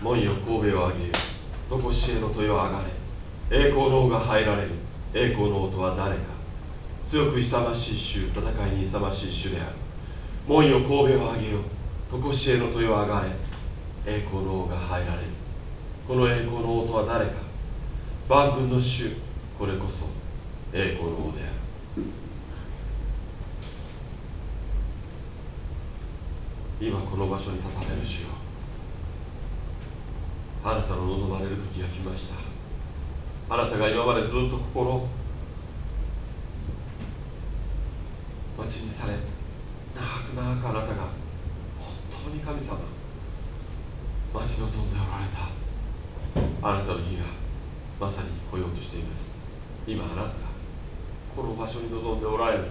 門よ神戸をあげよどこしえの豊あがれ。栄光の王が入られる。栄光の王とは誰か。強く勇ましい主戦いに勇ましい主である。門よ神戸をあげよ。とこしえの豊あがれ。栄光の王が入られる。この栄光の王とは誰か。万軍の主これこそ。栄光の王である。今この場所に立たれる主よ。あなたの望まれる時が来ました。あなたが今までずっと心待ちにされ長く長くあなたが本当に神様待ち望んでおられた。あなたの日がまさに来ようとしています。今あなたがこの場所に臨んでおられる。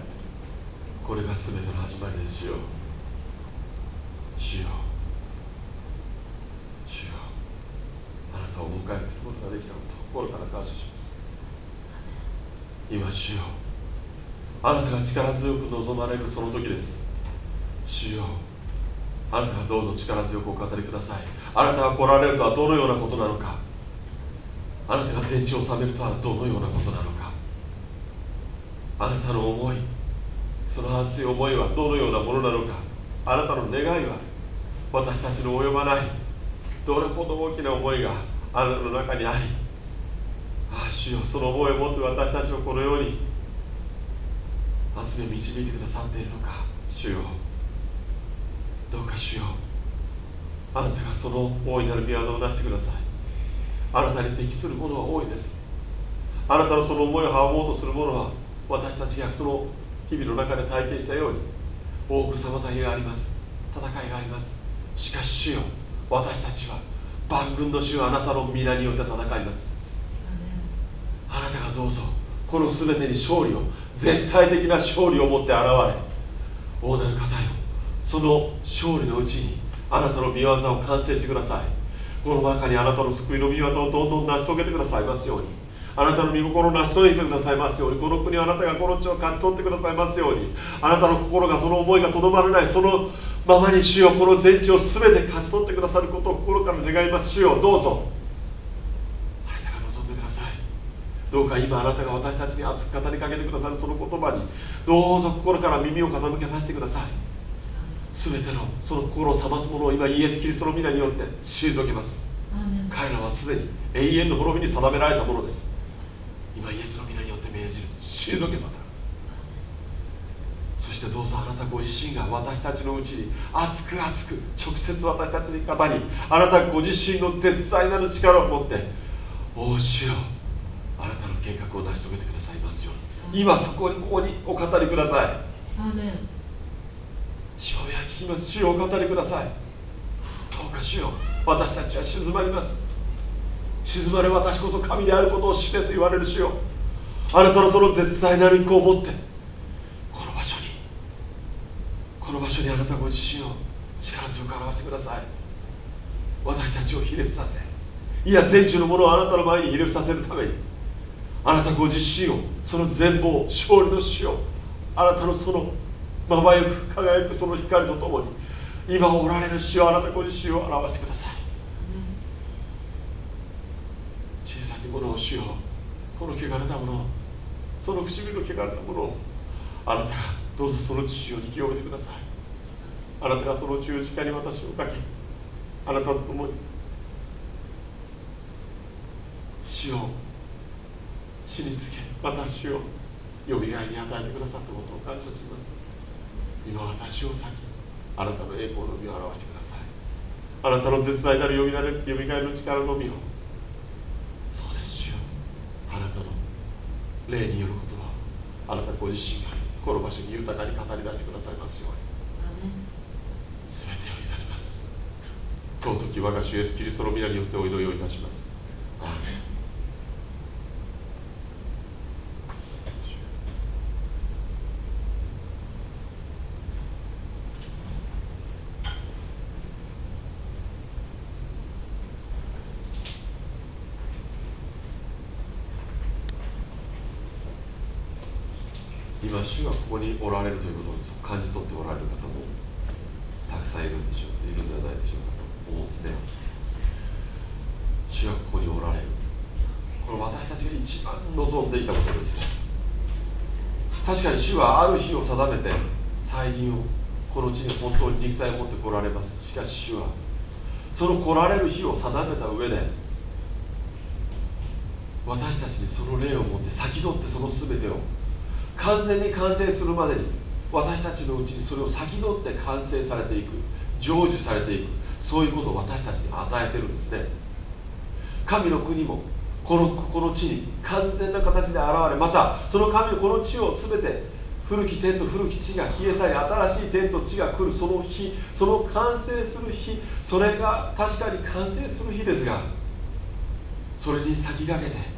これが全ての始まりですよ。主よ主よあなたを迎えていることができたことを心から感謝します。今主よ。あなたが力強く望まれるその時です。主よ。あなたがどうぞ力強くお語りください。あなたが来られるとはどのようなことなのか。あなたが全地を治めるとはどのようなことなのか。あなたの思いその熱い思いはどのようなものなのか。あなたの願いは私たちの及ばない。どれほど大きな思いがあなたの中にありああ主よその思いを持って私たちをこのように集め導いてくださっているのか主よ。どうか主よ。あなたがその大いなる御業を出してください。あなたに適するものは多いです。あなたのその思いを阻もうとするものは私たちがその日々の中で体験したように多く妨げがあります。戦いがあります。しかし主よ私たちは万軍の主はあなたの皆によって戦います。あなたがどうぞこの全てに勝利を絶対的な勝利を持って現れ大なる方よその勝利のうちにあなたの御業を完成してください。この中にあなたの救いの御業をどんどん成し遂げてくださいますように。あなたの御心を成し遂げてくださいますように。この国をあなたがこの地を勝ち取ってくださいますように。あなたの心がその思いがとどまらないそのままに主よこの全地を全て勝ち取ってくださることを心から願います。主よどうぞ。あなたが望んでください。どうか今あなたが私たちに熱く語りかけてくださるその言葉にどうぞ心から耳を傾けさせてください。全てのその心を覚ますものを今イエス・キリストの皆によって退けます。彼らはすでに永遠の滅びに定められたものです。今イエスの皆によって命じる。退けさせそしてどうぞあなたご自身が私たちのうちに熱く熱く直接私たちに語りあなたご自身の絶大なる力を持っておお主よあなたの計画を成し遂げてくださいますように。今そこにここにお語りください。主よ聞きます主よお語りください。どうか主よ私たちは静まります。静まれ私こそ神であることを知れと言われる主よ。あなたのその絶大なる意向を持ってこの場所にこの場所にあなたご自身を力強く表してください。私たちをひれ伏させいや全中のものをあなたの前にひれ伏させるためにあなたご自身をその全貌勝利の主をあなたのそのまばゆく輝くその光とともに今おられる主をあなたご自身を表してください。小さきものを主よこの汚れたものその唇の汚れたものをあなたがどうぞその父を引き清めてください。あなたがその十字架に私を書きあなたと共に死を死につけ私をよみがえりに与えてくださったことを感謝します。今私を先あなたの栄光の実を表してください。あなたの絶大なるよみがえるよみがえの力の実を。そうですよ。あなたの霊によることはあなたご自身がこの場所に豊かに語り出してくださいますように全てを委ねます尊き我が主イエスキリストの皆によってお祈りをいたします主がここにおられるということを感じ取っておられる方もたくさんいるんでしょういるんではないでしょうかと思うんですね主がここにおられるこれ私たちが一番望んでいたことです確かに主はある日を定めて再臨をこの地に本当に肉体を持ってこられますしかし主はその来られる日を定めた上で私たちにその霊を持って先取ってその全てを完全に完成するまでに私たちのうちにそれを先取って完成されていく成就されていくそういうことを私たちに与えてるんですね。神の国もこのこの地に完全な形で現れまたその神のこの地を全て古き天と古き地が消え去り新しい天と地が来るその日その完成する日それが確かに完成する日ですがそれに先駆けて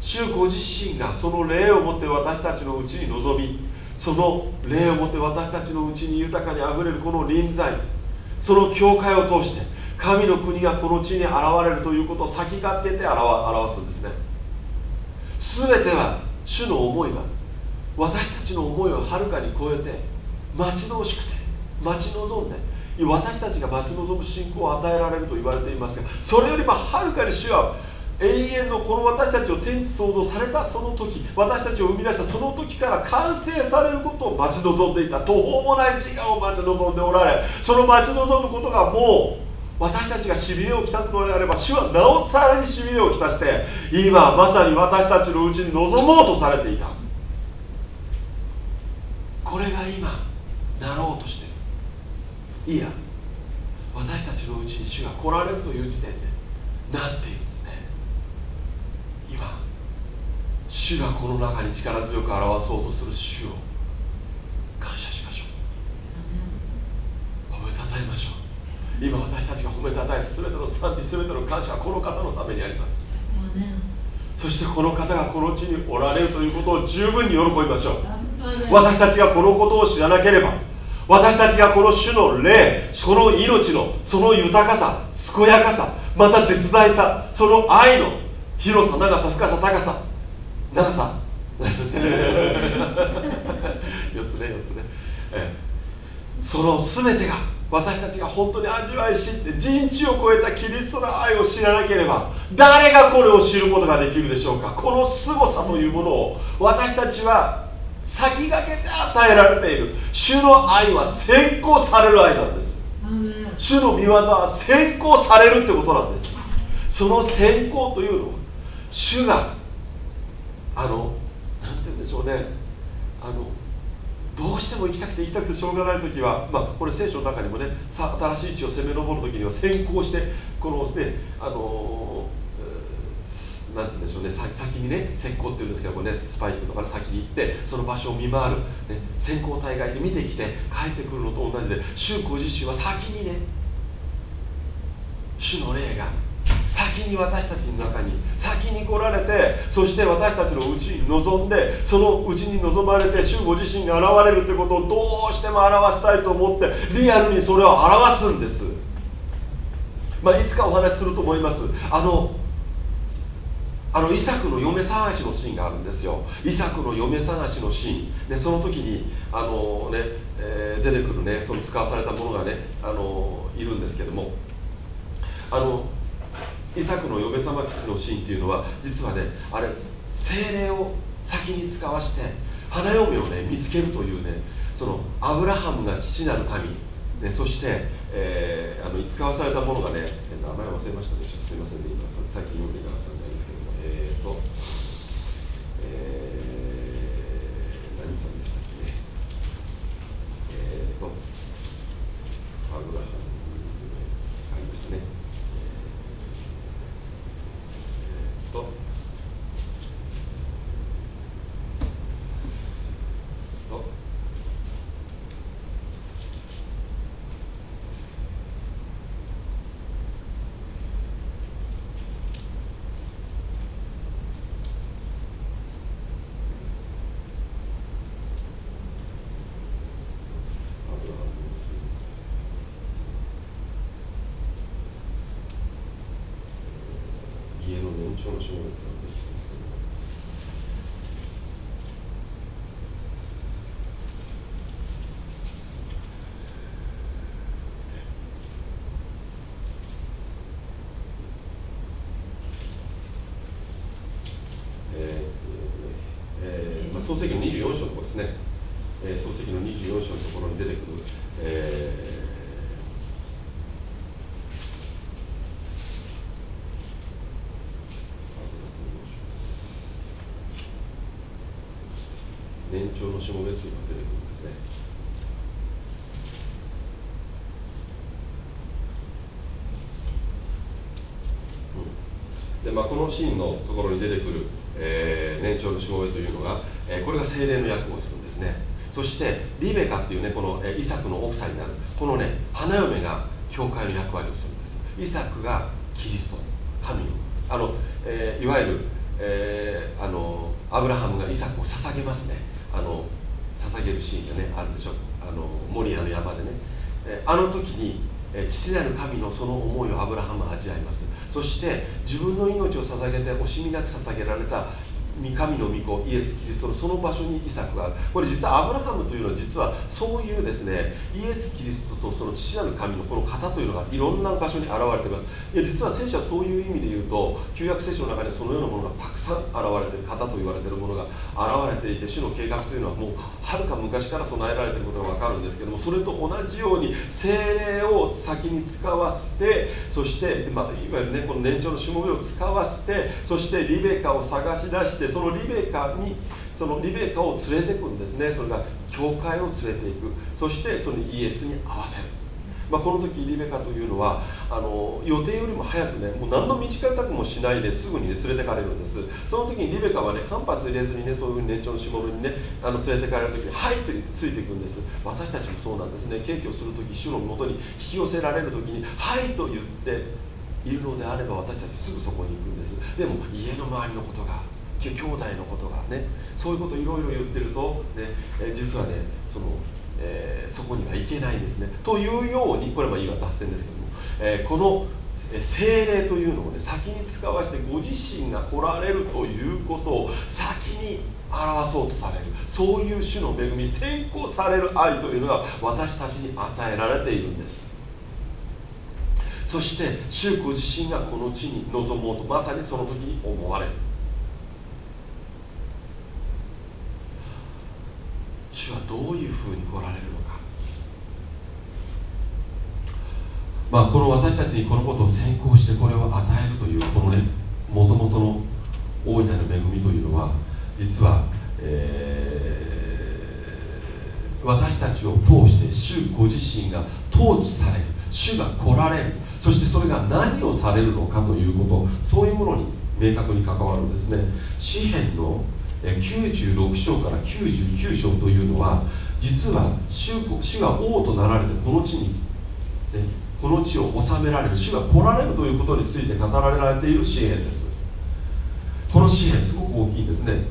主ご自身がその霊をもって私たちのうちに臨みその霊をもって私たちのうちに豊かにあふれるこの臨在その教会を通して神の国がこの地に現れるということを先駆けて表すんですね。全ては主の思いは私たちの思いをはるかに超えて待ち遠しくて待ち望んで私たちが待ち望む信仰を与えられると言われていますがそれよりもはるかに主は永遠のこの私たちを天地創造されたその時私たちを生み出したその時から完成されることを待ち望んでいた途方もない時間を待ち望んでおられその待ち望むことがもう私たちがしびれをきたすのであれば主はなおさらにしびれをきたして今まさに私たちのうちに臨もうとされていた。これが今なろうとしている。いや私たちのうちに主が来られるという時点でなっているんですね今主がこの中に力強く表そうとする主を感謝しましょう。褒めたたえましょう。今私たちが褒めたたえて全ての賛美全ての感謝はこの方のためにあります。そしてこの方がこの地におられるということを十分に喜びましょう。私たちがこのことを知らなければ私たちがこの種の霊この命のその豊かさ健やかさまた絶大さその愛の広さ長さ深さ高さ長さ4 つね4つね、ええ、その全てが私たちが本当に味わい知って人知を超えたキリストの愛を知らなければ誰がこれを知ることができるでしょうか。この凄さというものを私たちは先駆けて与えられている。主の愛は先行される愛なんです。主の見業は先行されるってことなんです。その先行というのは主があの何て言うんでしょうね。あのどうしても行きたくて行きたくてしょうがない時は、まあ、これ聖書の中にもねさ新しい地を攻め上る時には先行してこのねあのなんて言うんでしょうね先にね先行っていうんですけどもねスパイっていうのから先に行ってその場所を見回る、ね、先行大会で見てきて帰ってくるのと同じで主ご自身は先にね主の霊が先に私たちの中に先に来られてそして私たちのうちに臨んでそのうちに臨まれて主ご自身が現れるということをどうしても表したいと思ってリアルにそれを表すんです、まあ、いつかお話しすると思います。あのあのイサクの嫁探しのシーンがあるんですよ。イサクの嫁探しのシーン。でその時にあのね、えー、出てくるねその使わされたものがねあのいるんですけども。あのイサクの嫁様父のシーンっていうのは実はねあれ精霊を先に使わして花嫁をね見つけるというねそのアブラハムが父なる神、ね、そして、えー、あの使わされたものがね名前忘れましたでしょすいませんね今さっき読んでからたんですけどもえっ、ー、と、えー、何さんでしたっけねえっ、ー、とアブラハムありましたねえ漱記の24章のところですね、えー、漱石の24章のところに出てくる、えー年長のしもべつが出てくるんですね。でまあ、このシーンのところに出てくる、えー、年長のしもべというのが、えー、これが精霊の役をするんですね。そしてリベカっていうねこの、えー、イサクの奥さんになるこのね花嫁が教会の役割をするんです。イサクがキリスト神のあの、えー、いわゆる、えー、あのアブラハムがイサクを捧げますね。てるシーンがねあるでしょ。あのモリアの山でね、えあの時に、え父なる神のその思いをアブラハムは味わいます。そして自分の命を捧げて惜しみなく捧げられた神の御子イエス・キリストのその場所にイサクがある。これ実はアブラハムというのは実はそういうですねイエス・キリストとその父なる神のこの方というのがいろんな場所に現れています。いや実は聖書はそういう意味で言うと旧約聖書の中にそのようなものがたくさん現れている方と言われているものが現れていて主の計画というのはもうはるか昔から備えられていることが分かるんですけどもそれと同じように精霊を先に使わせてそして、まあ、いわゆるねこの年長のしもべを使わせてそしてリベカを探し出してそのリベカにそのリベカを連れていくんですね。それが教会を連れていく。そしてそのイエスに合わせる、まあ、この時リベカというのはあの予定よりも早くねもう何の道方くもしないですぐにね連れてかれるんです。その時にリベカはね間髪入れずにねそういう年長のしもべにねあの連れてかれる時に「はい」とついていくんです。私たちもそうなんですね。敬虚する時主のもとに引き寄せられる時に「はい」と言っているのであれば私たちすぐそこに行くんです。でも家の周りのことが兄弟のことがねそういうこといろいろ言ってると、ね、実はねその、えー、そこにはいけないですね。というようにこれはいいわ脱線ですけども、えー、この精霊というのをね先に使わせてご自身が来られるということを先に表そうとされる。そういう種の恵み先行される愛というのが私たちに与えられているんです。そして主ご自身がこの地に臨もうとまさにその時に思われる。主はどういうふうに来られるのか。まあこの私たちにこのことを先行してこれを与えるというこのねもともとの大いなる恵みというのは実は、えー、私たちを通して主ご自身が統治される主が来られるそしてそれが何をされるのかということそういうものに明確に関わるんですね。詩篇の96章から99章というのは実は主が王となられてこの地に、この地を治められる主が来られるということについて語られている支援です。この支援すごく大きいんですね。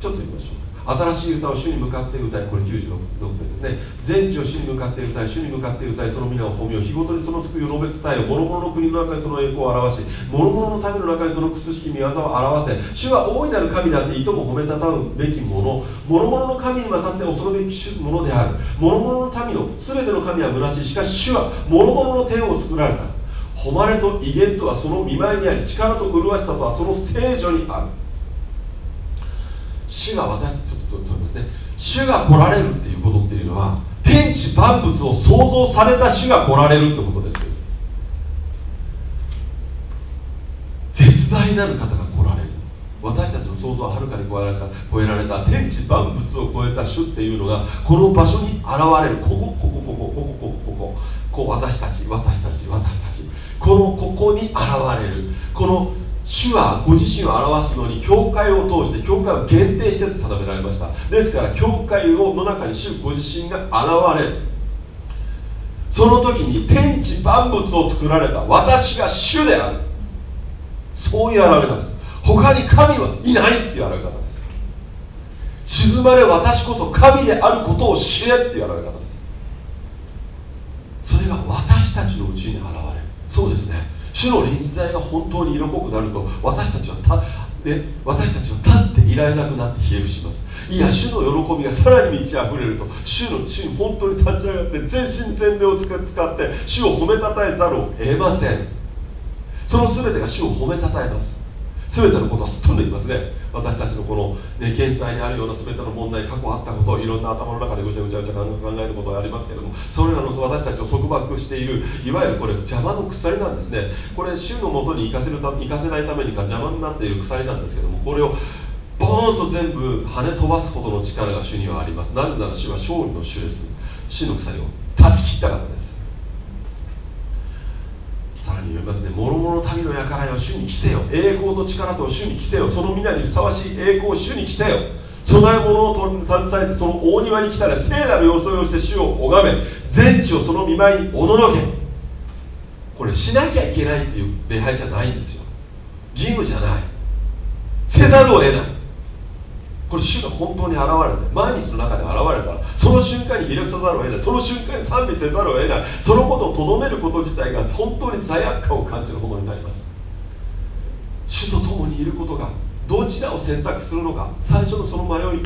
ちょっと言いましょう。新しい歌を主に向かって歌いこれ96点ですね。全地を主に向かって歌い主に向かって歌いその皆を褒めよ日ごとにその救いを述べ伝えよ諸々の国の中でその栄光を表し諸々の民の中でその苦しき見業を表せ。主は大いなる神であっていとも褒めたたうべきもの。諸々の神に勝って恐るべきものである。諸々の民の全ての神は虚しい。しかし主は諸々の天を作られた。誉れと威厳とはその見舞いにあり力と麗しさとはその聖女にある。主が私たちととりますね。主が来られるっていうことっていうのは天地万物を創造された主が来られるってことです。絶大なる方が来られる。私たちの想像ははるかに超えられた超えられた天地万物を超えた主っていうのがこの場所に現れる。こここここここここここここう私たち私たち私たち。このここに現れる。この主はご自身を表すのに教会を通して教会を限定してと定められました。ですから教会をの中に主ご自身が現れるその時に天地万物を作られた。私が主である。そういう現れ方です。他に神はいないっていう現れ方です。沈まれ私こそ神であることを知れっていう現れ方です。それが私たちのうちに現れる。そうですね。主の臨在が本当に色濃くなると私たちはた、ね、私たちは立っていられなくなって冷え伏します。いや主の喜びがさらに満ち溢れると主の主に本当に立ち上がって全身全霊を使って主を褒めたたえざるを得ません。その全てが主を褒めたたえます。全てのことはすっ飛んできますね。私たちのこの、ね、現在にあるような全ての問題過去あったこといろんな頭の中でぐちゃぐちゃぐちゃ考えることがありますけれどもそれらの私たちを束縛しているいわゆるこれ邪魔の鎖なんですね。これ主のもとに行かせるた行かせないためにか邪魔になっている鎖なんですけどもこれをボーンと全部跳ね飛ばすほどの力が主にはあります。なぜなら主は勝利の主です。主の鎖を断ち切ったからです。言いますね諸々の民の輩を主に着せよ。栄光と力と主に着せよ。その皆にふさわしい栄光を主に着せよ。備え物を携えてその大庭に来たら聖なる装いをして主を拝め全地をその見舞いにおののけ。これしなきゃいけないっていう礼拝じゃないんですよ。義務じゃない。せざるを得ない。これ主が本当に現れて毎日の中で現れたらその瞬間にひれ伏さざるを得ない。その瞬間に賛美せざるを得ない。そのことをとどめること自体が本当に罪悪感を感じるほどになります。主と共にいることがどちらを選択するのか最初のその迷い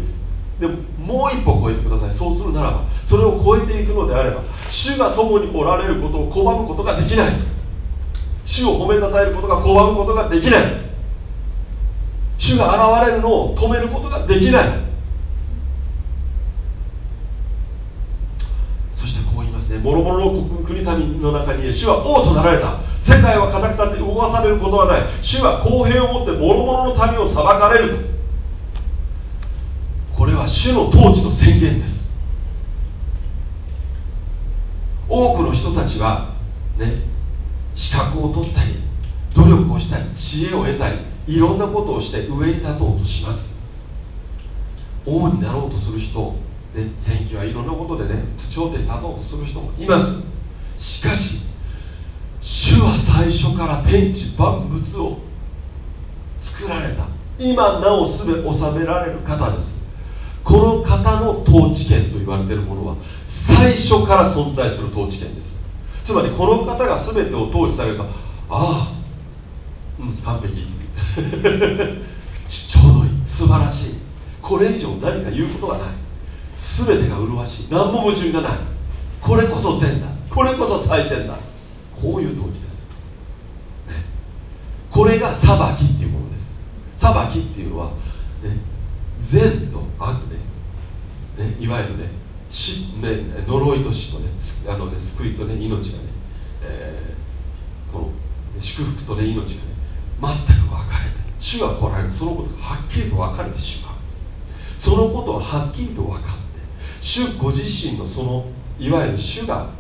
でももう一歩超えてください。そうするならばそれを超えていくのであれば主が共におられることを拒むことができない。主を褒めたたえることが拒むことができない。主が現れるのを止めることができない。そしてこう言いますね。諸々の国民の中に主は王となられた。世界は固く立って動かされることはない。主は公平をもって諸々の民を裁かれると。これは主の統治の宣言です。多くの人たちはね資格を取ったり努力をしたり知恵を得たりいろんなことをして上に立とうとします。王になろうとする人、ね、選挙はいろんなことでね頂点に立とうとする人もいます。しかし主は最初から天地万物を作られた。今なおすべ治められる方です。この方の統治権と言われているものは最初から存在する統治権です。つまりこの方が全てを統治されるかああうん完璧。ちょうどいい。素晴らしい。これ以上何か言うことはない。全てが麗しい。何も矛盾がない。これこそ善だ。これこそ最善だ。こういう統治です、ね、これが裁きっていうものです。裁きっていうのは、ね、善と悪で、ね、いわゆるね死ね呪いと死とねあのね救いとね命がね、えー、この祝福とね命がね全く分かれて主が来られるそのことがはっきりと分かれてしまうんです。そのことははっきりと分かって主ご自身のそのいわゆる主が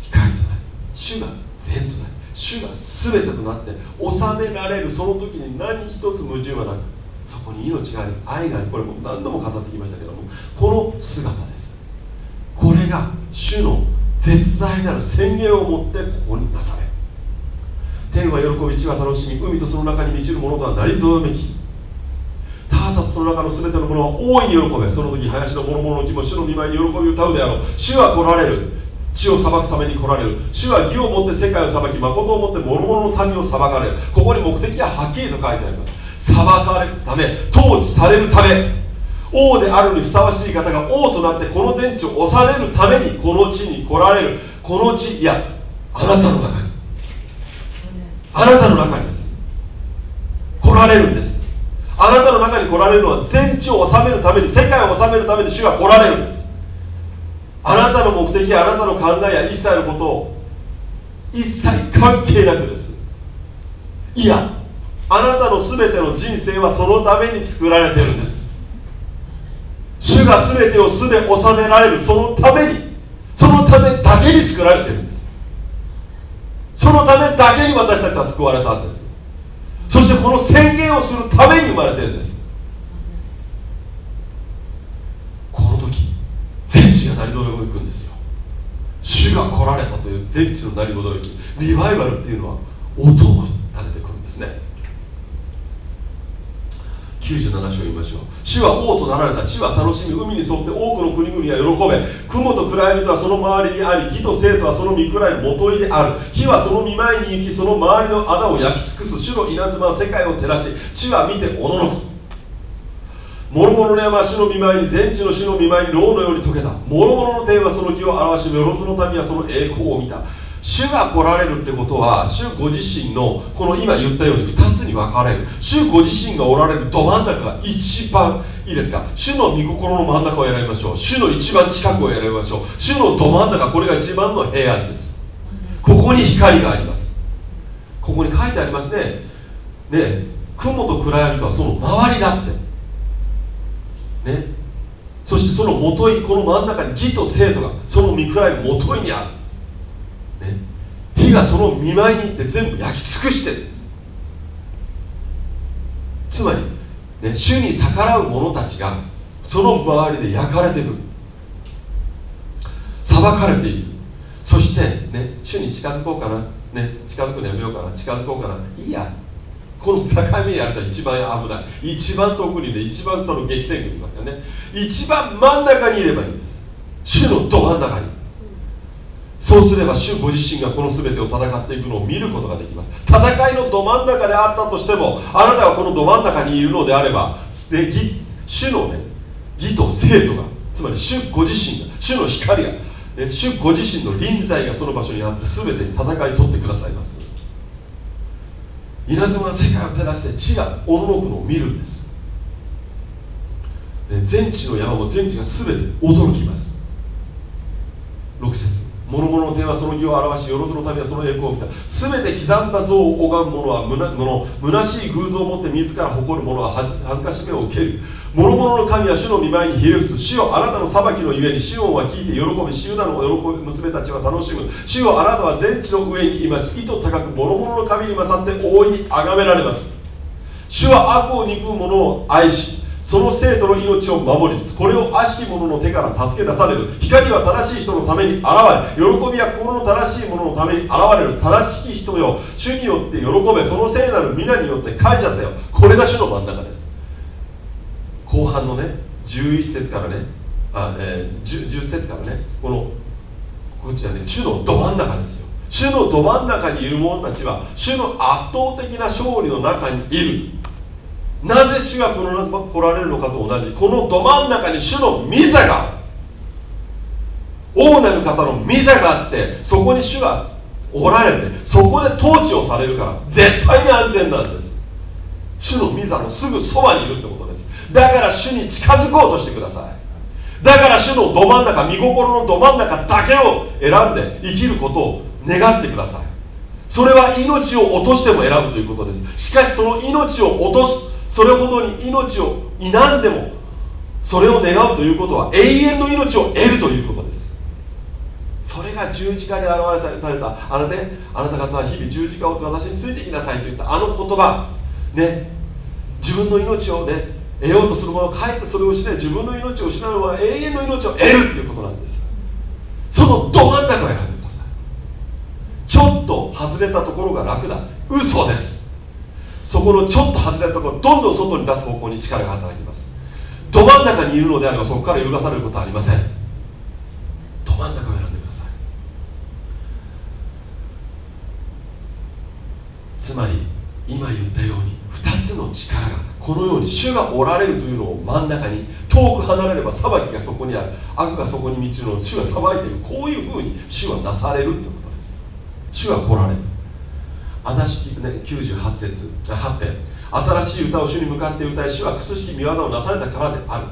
光となり主が善となり主が全てとなって治められるその時に何一つ矛盾はなくそこに命があり愛がありこれも何度も語ってきましたけどもこの姿です。これが主の絶大なる宣言を持ってここになされる。天は喜び地は楽しみ海とその中に満ちるものとはなりどめき。ただその中の全てのものは大いに喜べ。その時林の諸々の木も主の見舞いに喜び歌うであろう。主は来られる。地を裁くために来られる。主は義をもって世界を裁き誠をもって諸々の民を裁かれる。ここに目的ははっきりと書いてあります。裁かれるため統治されるため。王であるにふさわしい方が王となってこの全地を治めるためにこの地に来られる。この地いやあなたの中に。あなたの中にです。来られるんです。あなたの中に来られるのは全地を治めるために世界を治めるために主が来られるんです。あなたの目的やあなたの考えや一切のことを一切関係なくです。いやあなたの全ての人生はそのために作られてるんです。主が全てを全て治められるそのためにそのためだけに作られてる。そのためだけに私たちは救われたんです。そしてこの宣言をするために生まれてるんです。この時全地が鳴り驚くんですよ。主が来られたという全地の鳴りどろ行きリバイバルっていうのは音を立ててくるんですね。97章言いましょう。主は王となられた。地は楽しみ海に沿って多くの国々は喜べ。雲と暗闇とはその周りにあり義と生とはその御くらいもといである火はその見舞いに行きその周りの穴を焼き尽くす主の稲妻は世界を照らし地は見ておののく諸々の山は主の見舞いに全地の主の見舞いに牢のように溶けた諸々の天はその木を表しよろずの民はその栄光を見た。主が来られるってことは主ご自身のこの今言ったように2つに分かれる。主ご自身がおられるど真ん中が一番いいですか？主の御心の真ん中を選びましょう。主の一番近くを選びましょう。主のど真ん中これが一番の平安です。ここに光があります。ここに書いてありますね。ね雲と暗闇とはその周りだって。ね。そしてそのもといこの真ん中に義と生徒がその見比べもといにある、火がその見舞いに行って全部焼き尽くしてるんです。つまり、ね、主に逆らう者たちがその周りで焼かれていく裁かれていくそしてね主に近づこうかな、ね、近づくのやめようかな。近づこうかな。いいやこの境目にある人は一番危ない。一番遠くにいて一番その激戦区にいますからね。一番真ん中にいればいいんです。主のど真ん中に。そうすれば主ご自身がこの全てを戦っていくのを見ることができます。戦いのど真ん中であったとしてもあなたがこのど真ん中にいるのであれば主のね義と生徒がつまり主ご自身が主の光が、ね、主ご自身の臨在がその場所にあって全て戦い取ってくださいます。稲妻が世界を照らして地がおののくのを見るんです。全地の山も全地が全て驚きます。節諸々の手はその義を表し、よろずの民はその栄光を見た。すべて刻んだ像を拝む者はむなの虚しい偶像を持って自ら誇る者は恥ずかしめを受ける。諸々の神は主の見舞いにひれ伏す。主よあなたの裁きのゆえに、シオンは聞いて喜び、シユダの喜ぶ娘たちは楽しむ。主よあなたは全地の上にいます。意図高く諸々の神に勝って大いに崇められます。主は悪を憎む者を愛し、その生徒の命を守りつつこれを悪しき者の手から助け出される。光は正しい人のために現れ喜びは心の正しい者のために現れる。正しき人よ。主によって喜べ。その聖なる皆によって感謝せよ。これが主の真ん中です。後半のね11節からね。あ、えー、10, 10節からね。このこちらね主のど真ん中ですよ。主のど真ん中にいる者たちは主の圧倒的な勝利の中にいる。なぜ主がこの来られるのかと同じこのど真ん中に主の御座が王なる方の御座があってそこに主がおられてそこで統治をされるから絶対に安全なんです。主の御座のすぐそばにいるってことです。だから主に近づこうとしてください。だから主のど真ん中見心のど真ん中だけを選んで生きることを願ってください。それは命を落としても選ぶということです。しかしその命を落とすそれほどに命を否んでもそれを願うということは永遠の命を得るということです。それが十字架に表れされたあなたあなた方は日々十字架を私についてきなさいと言ったあの言葉。ね。自分の命をね得ようとする者かえってそれをして自分の命を失うのは永遠の命を得るっていうことなんです。そのど真ん中を選んでください。ちょっと外れたところが楽だ。嘘です。そこのちょっと外れたところどんどん外に出す方向に力が働きます。ど真ん中にいるのであればそこから揺るがされることはありません。ど真ん中を選んでください。つまり今言ったように2つの力がこのように主がおられるというのを真ん中に遠く離れれば裁きがそこにある。悪がそこに満ちるのを主が裁いている。こういうふうに主はなされるってことです。主が来られる。新しき、ね、98節8編。新しい歌を主に向かって歌い主は屈しき見業をなされたからである。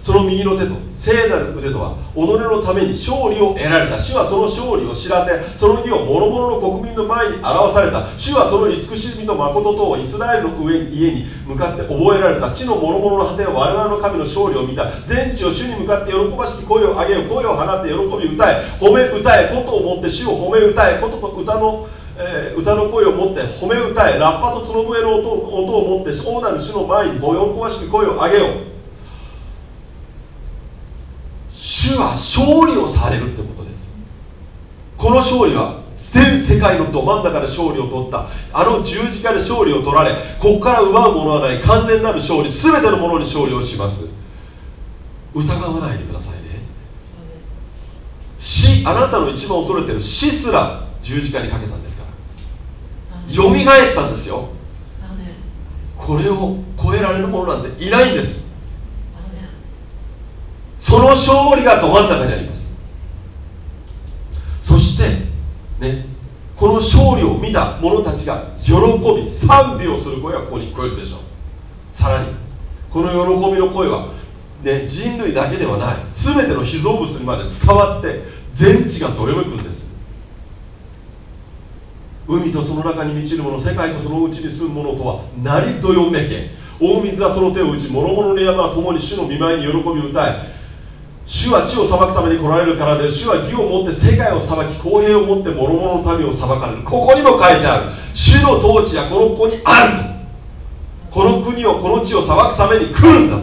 その右の手と聖なる腕とは己のために勝利を得られた。主はその勝利を知らせその義を諸々の国民の前に表された。主はその慈しみと誠とをイスラエルの上家に向かって覚えられた。地の諸々の果ては我々の神の勝利を見た。全地を主に向かって喜ばしき声を上げよ声を放って喜び歌え。褒め歌えことをもって主を褒め歌えことと歌のえー、歌の声を持って褒め歌えラッパと角笛の音音を持って王なる主の前にご喜ばしく声を上げよう。主は勝利をされるってことです。この勝利は全世界のど真ん中で勝利を取った。あの十字架で勝利を取られここから奪うものはない完全なる勝利全てのものに勝利をします。疑わないでくださいね。死あなたの一番恐れてる死すら十字架にかけたんですよみがえったんですよ。これを超えられるものなんていないんです。その勝利がど真ん中にあります。そしてねこの勝利を見た者たちが喜び賛美をする声がここに聞こえるでしょう。さらにこの喜びの声は、ね、人類だけではない。全ての被造物にまで伝わって全地がどよめくんです海とその中に満ちる者世界とそのうちに住む者とはなりどよめけ大水はその手を打ち諸々の山は共に主の見舞いに喜び歌え主は地を裁くために来られるからで主は義をもって世界を裁き公平をもって諸々の民を裁かれる。ここにも書いてある。主の統治はこの子にあると。この国をこの地を裁くために来るんだ。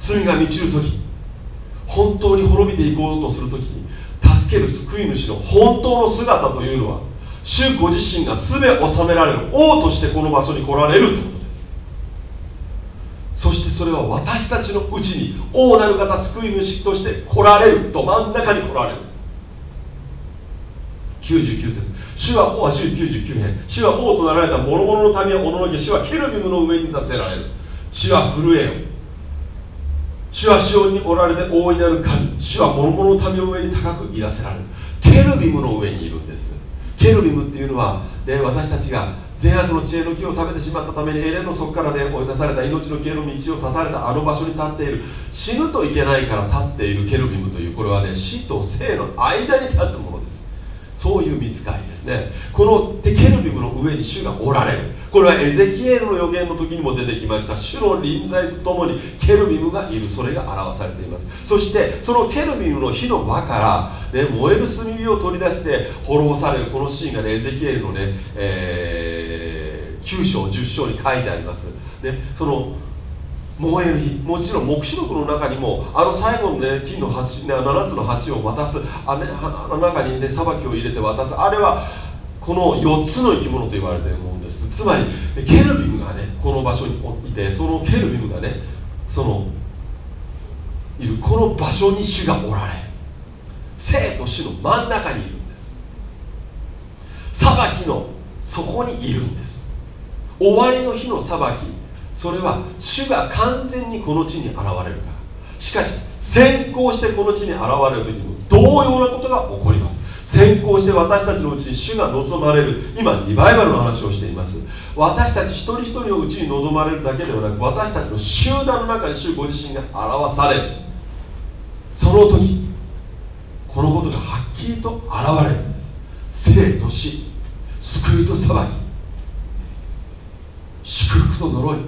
罪が満ちる時本当に滅びていこうとする時にける救い主の本当の姿というのは主ご自身が全治められる王としてこの場所に来られるとです。そしてそれは私たちのうちに王なる方救い主として来られるど真ん中に来られる。99節。主は王は99編。主は王となられた諸々の民はおののけ主はケルビムの上に座せられる。主は震えよ。主はシオンにおられて大いなる神。主は諸々の民の上に高くいらせられる。ケルビムの上にいるんです。ケルビムっていうのは、ね、私たちが善悪の知恵の木を食べてしまったためにエレンの底からで追い出された命の木への道を断たれたあの場所に立っている。死ぬといけないから立っているケルビムというこれはね死と生の間に立つものです。そういう見つかりですね。このケルビムの上に主がおられる。これはエゼキエルの予言の時にも出てきました。主の臨在とともにケルビムがいる。それが表されています。そしてそのケルビムの火の輪から、ね、燃える炭火を取り出して滅ぼされるこのシーンがねエゼキエルのね、えー9章10章に書いてあります、ね、その燃える日もちろん黙示録の中にもあの最後の、ね、金の鉢7つの鉢を渡すあ、の中にね裁きを入れて渡す。あれはこの4つの生き物と言われているものです。つまりケルビムがねこの場所にいてそのケルビムがねそのいるこの場所に主がおられ生と死の真ん中にいるんです。裁きのそこにいるんです。終わりの日の裁きそれは主が完全にこの地に現れるから。しかし先行してこの地に現れる時も同様なことが起こります。先行して私たちのうちに主が望まれる今リバイバルの話をしています。私たち一人一人のうちに望まれるだけではなく私たちの集団の中に主ご自身が表される。その時このことがはっきりと現れるんです。生と死救いと裁き。祝福と呪い、ね、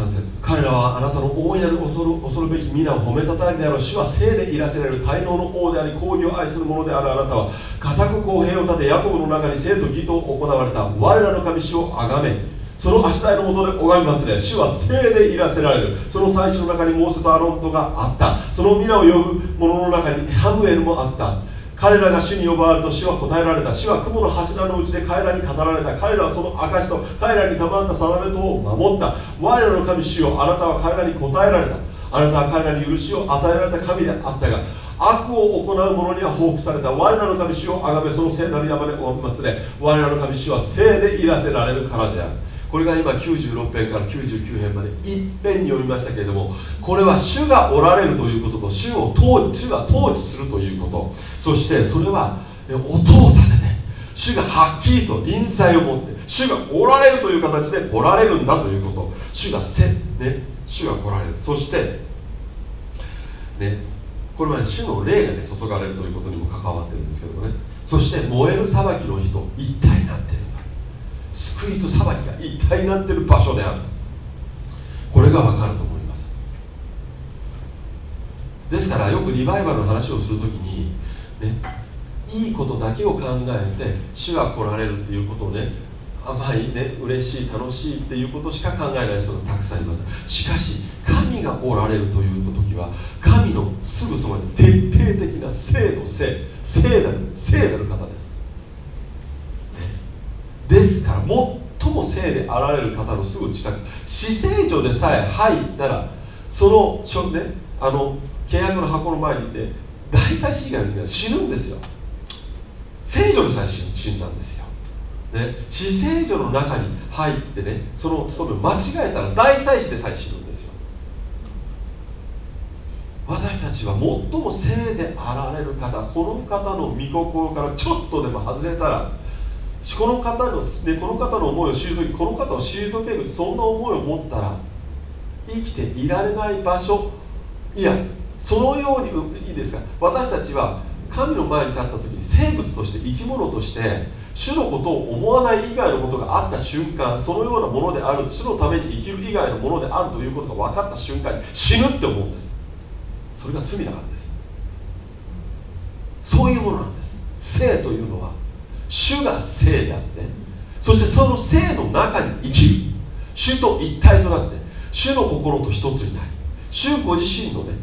3節彼らはあなたの大いなる恐る恐るべき皆を褒めたたえである主は聖でいらせられる大能の王であり公義を愛する者であるあなたは固く公平を立てヤコブの中に生と義と行われた我らの神主をあがめその足台のもとで拝みますね主は聖でいらせられる。その最初の中にモーセとアロントがあった。その皆を呼ぶ者の中にハムエルもあった。彼らが主に呼ばれると主は答えられた。主は雲の柱のうちで彼らに語られた。彼らはその証と彼らに賜った定めとを守った。我らの神主よあなたは彼らに答えられた。あなたは彼らに許しを与えられた神であったが悪を行う者には報復された。我らの神主をあがめその聖なる山でお祭れ我らの神主は聖でいらせられるからである。これが今96編から99編までいっぺんに読みましたけれどもこれは主がおられるということと主を統主が統治するということ。そしてそれは音を立てて主がはっきりと臨在を持って主がおられるという形で来られるんだということ。主がせ、ね、主が来られる。そしてねこれは主の霊が、ね、注がれるということにも関わってるんですけどもね。そして燃える裁きの日と一体になっている救いと裁きが一体になっている場所である。これが分かると思います。ですからよくリバイバルの話をするときに、ね、いいことだけを考えて主が来られるっていうことをね甘いね嬉しい楽しいっていうことしか考えない人がたくさんいます。しかし神がおられるという時は神のすぐそばに徹底的な聖の聖聖なる聖なる方です。ですから最も聖であられる方のすぐ近く死聖所でさえ入ったらその,、ね、あの契約の箱の前にいて大祭司以外の人は死ぬんですよ。聖女でさえ死んだんですよ、ね、死聖所の中に入ってねその務めを間違えたら大祭司でさえ死ぬんですよ。私たちは最も聖であられる方この方の御心からちょっとでも外れたらこの方のでこの方の思いを退きこの方を退けるそんな思いを持ったら生きていられない場所。いやそのようにいいですか？私たちは神の前に立った時に生物として生き物として主のことを思わない以外のことがあった瞬間そのようなものである主のために生きる以外のものであるということが分かった瞬間に死ぬって思うんです。それが罪だからです。そういうものなんです。生というのは主が生であってそしてその生の中に生きる。主と一体となって主の心と一つになり主ご自身のね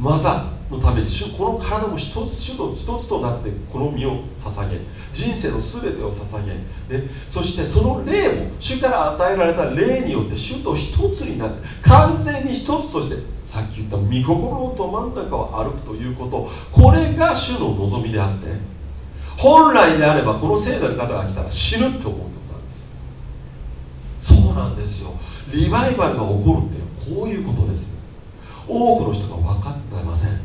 技のために主この体も一つ主と一つとなってこの身を捧げ人生の全てを捧げ、ね、そしてその霊も主から与えられた霊によって主と一つになって完全に一つとしてさっき言った御心のど真ん中を歩くということこれが主の望みであって本来であればこの聖なる方が来たら死ぬって思うってことなんです。そうなんですよ。リバイバルが起こるっていうのはこういうことです。多くの人が分かってません。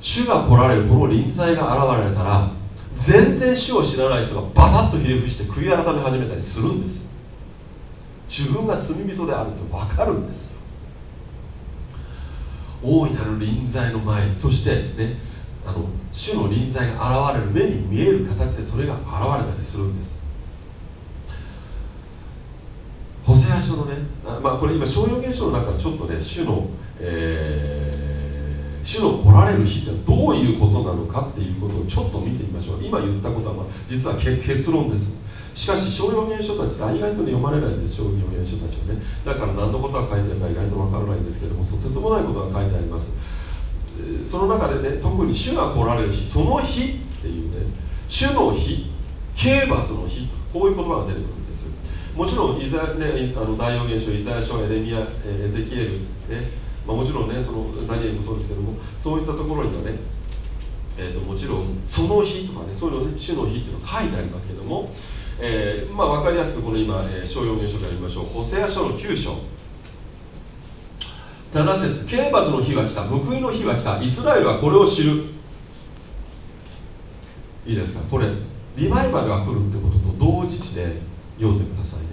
主が来られるこの臨在が現れたら全然主を知らない人がバタッとひれ伏して悔い改め始めたりするんです。自分が罪人であると分かるんですよ。大いなる臨在の前そしてねあの主の臨在が現れる目に見える形でそれが現れたりするんです。ホセア書のねまあこれ今商用現象の中でちょっとね主の、えー主の来られる日ってどういうことなのかっていうことをちょっと見てみましょう。今言ったことは、まあ、実は結論です。しかし商用現象たちって意外と、読まれないんです商用現象たちはね。だから何のことが書いてあるか意外とわからないんですけどもとてつもないことが書いてあります。その中でね特に主が来られる日その日っていうね主の日刑罰の日こういう言葉が出てくるんですもちろんイザ、ね、あの大予言書イザヤ書エレミアエゼキエル、ねまあ、もちろんねそのダニエルもそうですけどもそういったところにはね、えーと、もちろんその日とかねそういうのね主の日っていうのが書いてありますけども、えー、まあ、分かりやすくこの今、えー、小4言書でやりましょう。ホセア書の9章。7節刑罰の日が来た報いの日が来たイスラエルはこれを知る。いいですか？これリバイバルが来るってことと同時で読んでくださいね。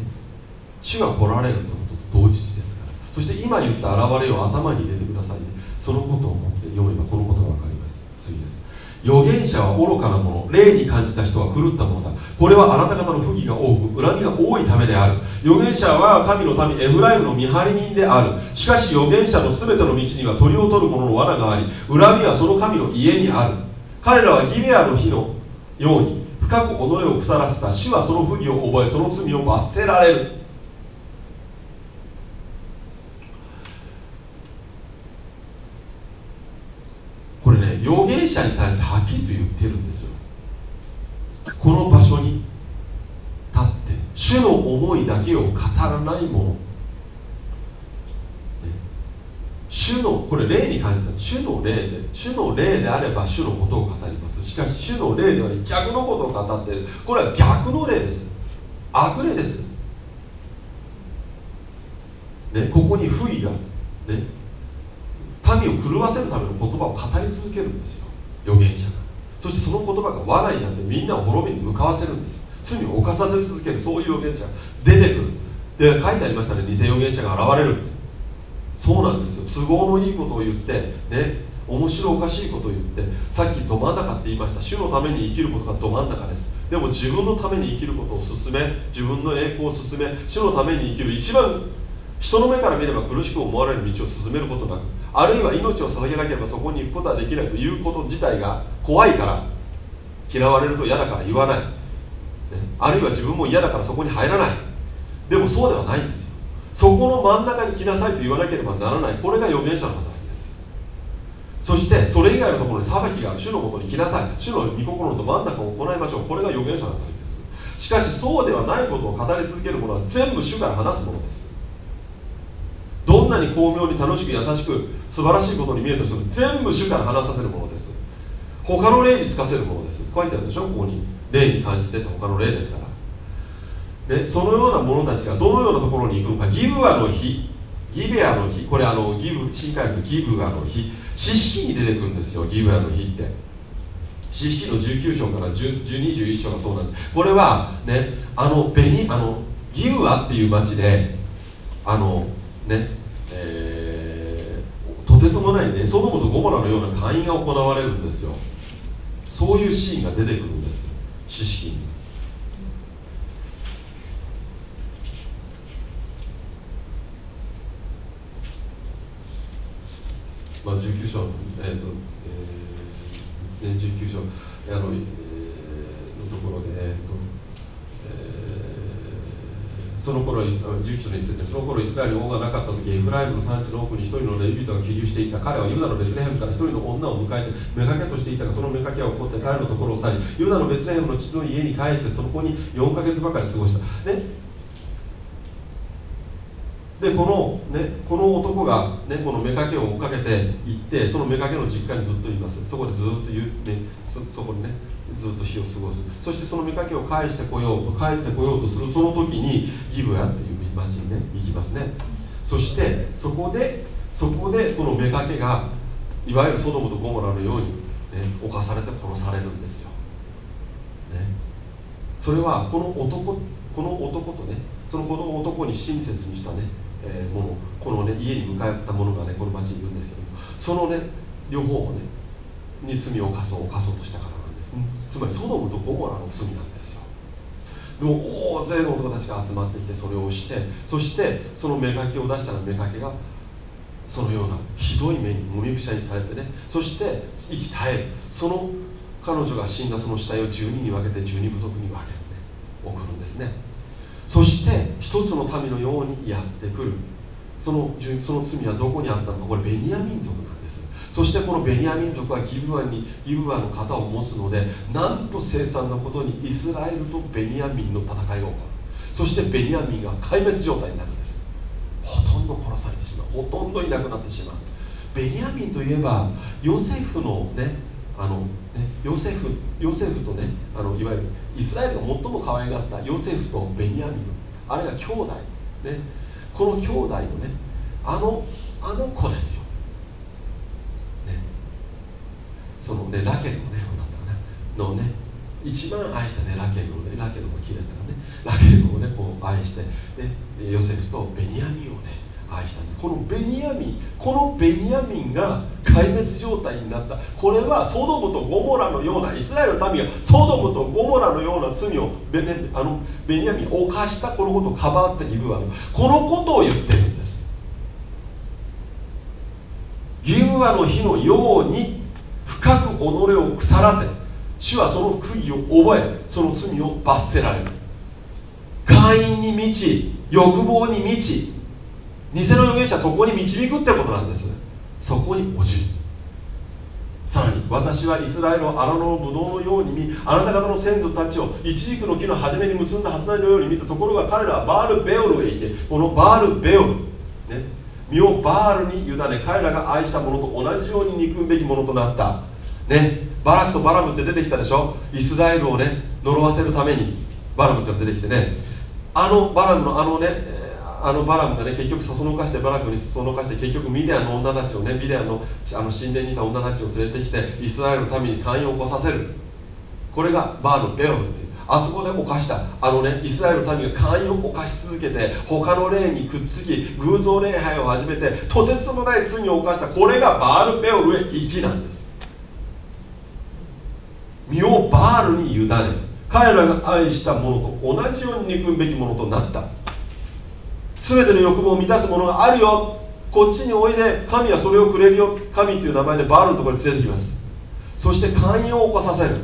主が来られるってことと同時ですから。そして今言った現れを頭に入れてくださいね。そのことを思って読めばこのことが分かります。次です。預言者は愚かなもの霊に感じた人は狂ったものだ。これはあなた方の不義が多く恨みが多いためである。預言者は神の民エブライムの見張り人である。しかし預言者の全ての道には鳥を取る者の罠があり恨みはその神の家にある。彼らはギベアの日のように深く己を腐らせた主はその不義を覚えその罪を罰せられる。これね預言者に対してはっきりと言ってるんですよ。この場所に主の思いだけを語らないもの。主のこれ霊に感じた主の霊で主の霊であれば主のことを語ります。しかし主の霊では、ね、逆のことを語っている。これは逆の霊です。悪霊です。ね、ここに不義が、ね、民を狂わせるための言葉を語り続けるんですよ。預言者が。そしてその言葉が罠になってみんなを滅びに向かわせるんです。罪を犯させ続けるそういう預言者。出てくる。で書いてありましたね。偽預言者が現れる。そうなんですよ。都合のいいことを言ってね面白おかしいことを言ってさっきど真ん中って言いました。主のために生きることがど真ん中です。でも自分のために生きることを進め自分の栄光を進め主のために生きる一番人の目から見れば苦しく思われる道を進めることなくあるいは命を捧げなければそこに行くことはできないということ自体が怖いから嫌われると嫌だから言わない、あるいは自分も嫌だからそこに入らない。でもそうではないんですよ。そこの真ん中に来なさいと言わなければならない。これが預言者の働きです。そしてそれ以外のところに裁きがある。主のもとに来なさい。主の御心のど真ん中を行いましょう。これが預言者の働きです。しかしそうではないことを語り続けるものは全部主から話すものです。どんなに巧妙に楽しく優しく素晴らしいことに見えた人も全部主から話させるものです。他の霊につかせるものです。書いてあるでしょ？ここに。霊に感じてて他の霊ですから。でそのような者たちがどのようなところに行くのか。ギブアの日。ギベアの日。これあのギブ新海のギブアの日。四式に出てくるんですよ。ギブアの日って。四式の19章から21章がそうなんです。これはねあのベニあのギブアっていう町であのねえー、とてつもないねソドムとゴモラのような会員が行われるんですよ。そういうシーンが出てくる。知識。にまあ、19章、えーとえー、19章あの、えー、のところで、えーと、その頃19章の一節でその頃イスラエルに王がなかった時エフライムの産地の奥に一人のレビュー人が起立していた彼はユダのベツレヘムから一人の女を迎えて目かけとしていたがその目かけは起こって彼のところを去りユダのベツレヘムの父の家に帰ってそこに4か月ばかり過ごしたねでこの,、ね、この男が、ね、この妾を追っかけて行ってその妾の実家にずっといます。そこでずっと言う、ね、そそこにねずっと日を過ごす。そしてその妾を返してこようと帰ってこようとするその時にギブヤっていう町にね行きますね。そしてそこでそこでこの妾がいわゆるソドムとゴモラのように、ね、犯されて殺されるんですよ、ね、それはこの男この男とねそのこの男に親切にしたねえー、ものこの、ね、家に向かった者がねこの町にいるんですけどもそのね両方をねに罪を犯そう犯そうとしたから。つまりソドムとゴモラの罪なんですよ。でも大勢の男たちが集まってきてそれをしてそしてその妾を出したら妾がそのようなひどい目にもみくちゃにされてねそして生き絶えるその彼女が死んだその死体を12に分けて12部族に分ける、ね、送るんですね。そして一つの民のようにやってくる。そのその罪はどこにあったのかこれベニヤ民族なんですそしてこのベニヤ民族はギブアンにギブアンの型を持つのでなんと凄惨なことにイスラエルとベニヤ民の戦いが起こる。そしてベニヤ民が壊滅状態になるんです。ほとんど殺されてしまう。ほとんどいなくなってしまう。ベニヤ民といえばヨセフのねあのねヨセフヨセフとねあのいわゆるイスラエルが最も可愛がったヨセフとベニヤミンあれが兄弟、ね、この兄弟のねあのあの子ですよ、ね、そのねラケルのねのね一番愛したねラケルをねラケルも綺麗だからねラケルをねこう愛して、ね、ヨセフとベニヤミンをね愛したんでこのベニヤミンこのベニヤミンが壊滅状態になった。これはソドムとゴモラのようなイスラエルの民がソドムとゴモラのような罪をベネあのベニヤミンを犯したこのことをかばってギブアのこのことを言ってるんです。ギブアの日のように深く己を腐らせ主はその釘を覚えその罪を罰せられる。会員に満ち欲望に満ち偽の預言者はそこに導くってことなんです。そこに落ちる。さらに私はイスラエルを荒野のブドウのように見あなた方の先祖たちをイチジクの木の初めに結んだはずなのように見たところが彼らはバール・ベオルへ行け。このバール・ベオル、ね、身をバールに委ね彼らが愛したものと同じように憎むべきものとなった。ねバラクとバラムって出てきたでしょ？イスラエルをね呪わせるためにバラムってのが出てきてね。あのバラムのあのねあのバラムがね結局そそのかしてバラクにそそのかして結局ミディアンの女たちをねミディアンのあの神殿にいた女たちを連れてきてイスラエルの民に姦淫を起こさせる。これがバール・ペオルっていう。あそこで犯したあのねイスラエルの民が姦淫を犯し続けて他の霊にくっつき偶像礼拝を始めてとてつもない罪を犯した。これがバール・ペオルへ行きなんです。身をバールに委ね彼らが愛したものと同じように憎むべきものとなった。全ての欲望を満たすものがあるよ。こっちにおいで神はそれをくれるよ。神っていう名前でバールのところに連れてきます。そして寛容を起こさせる。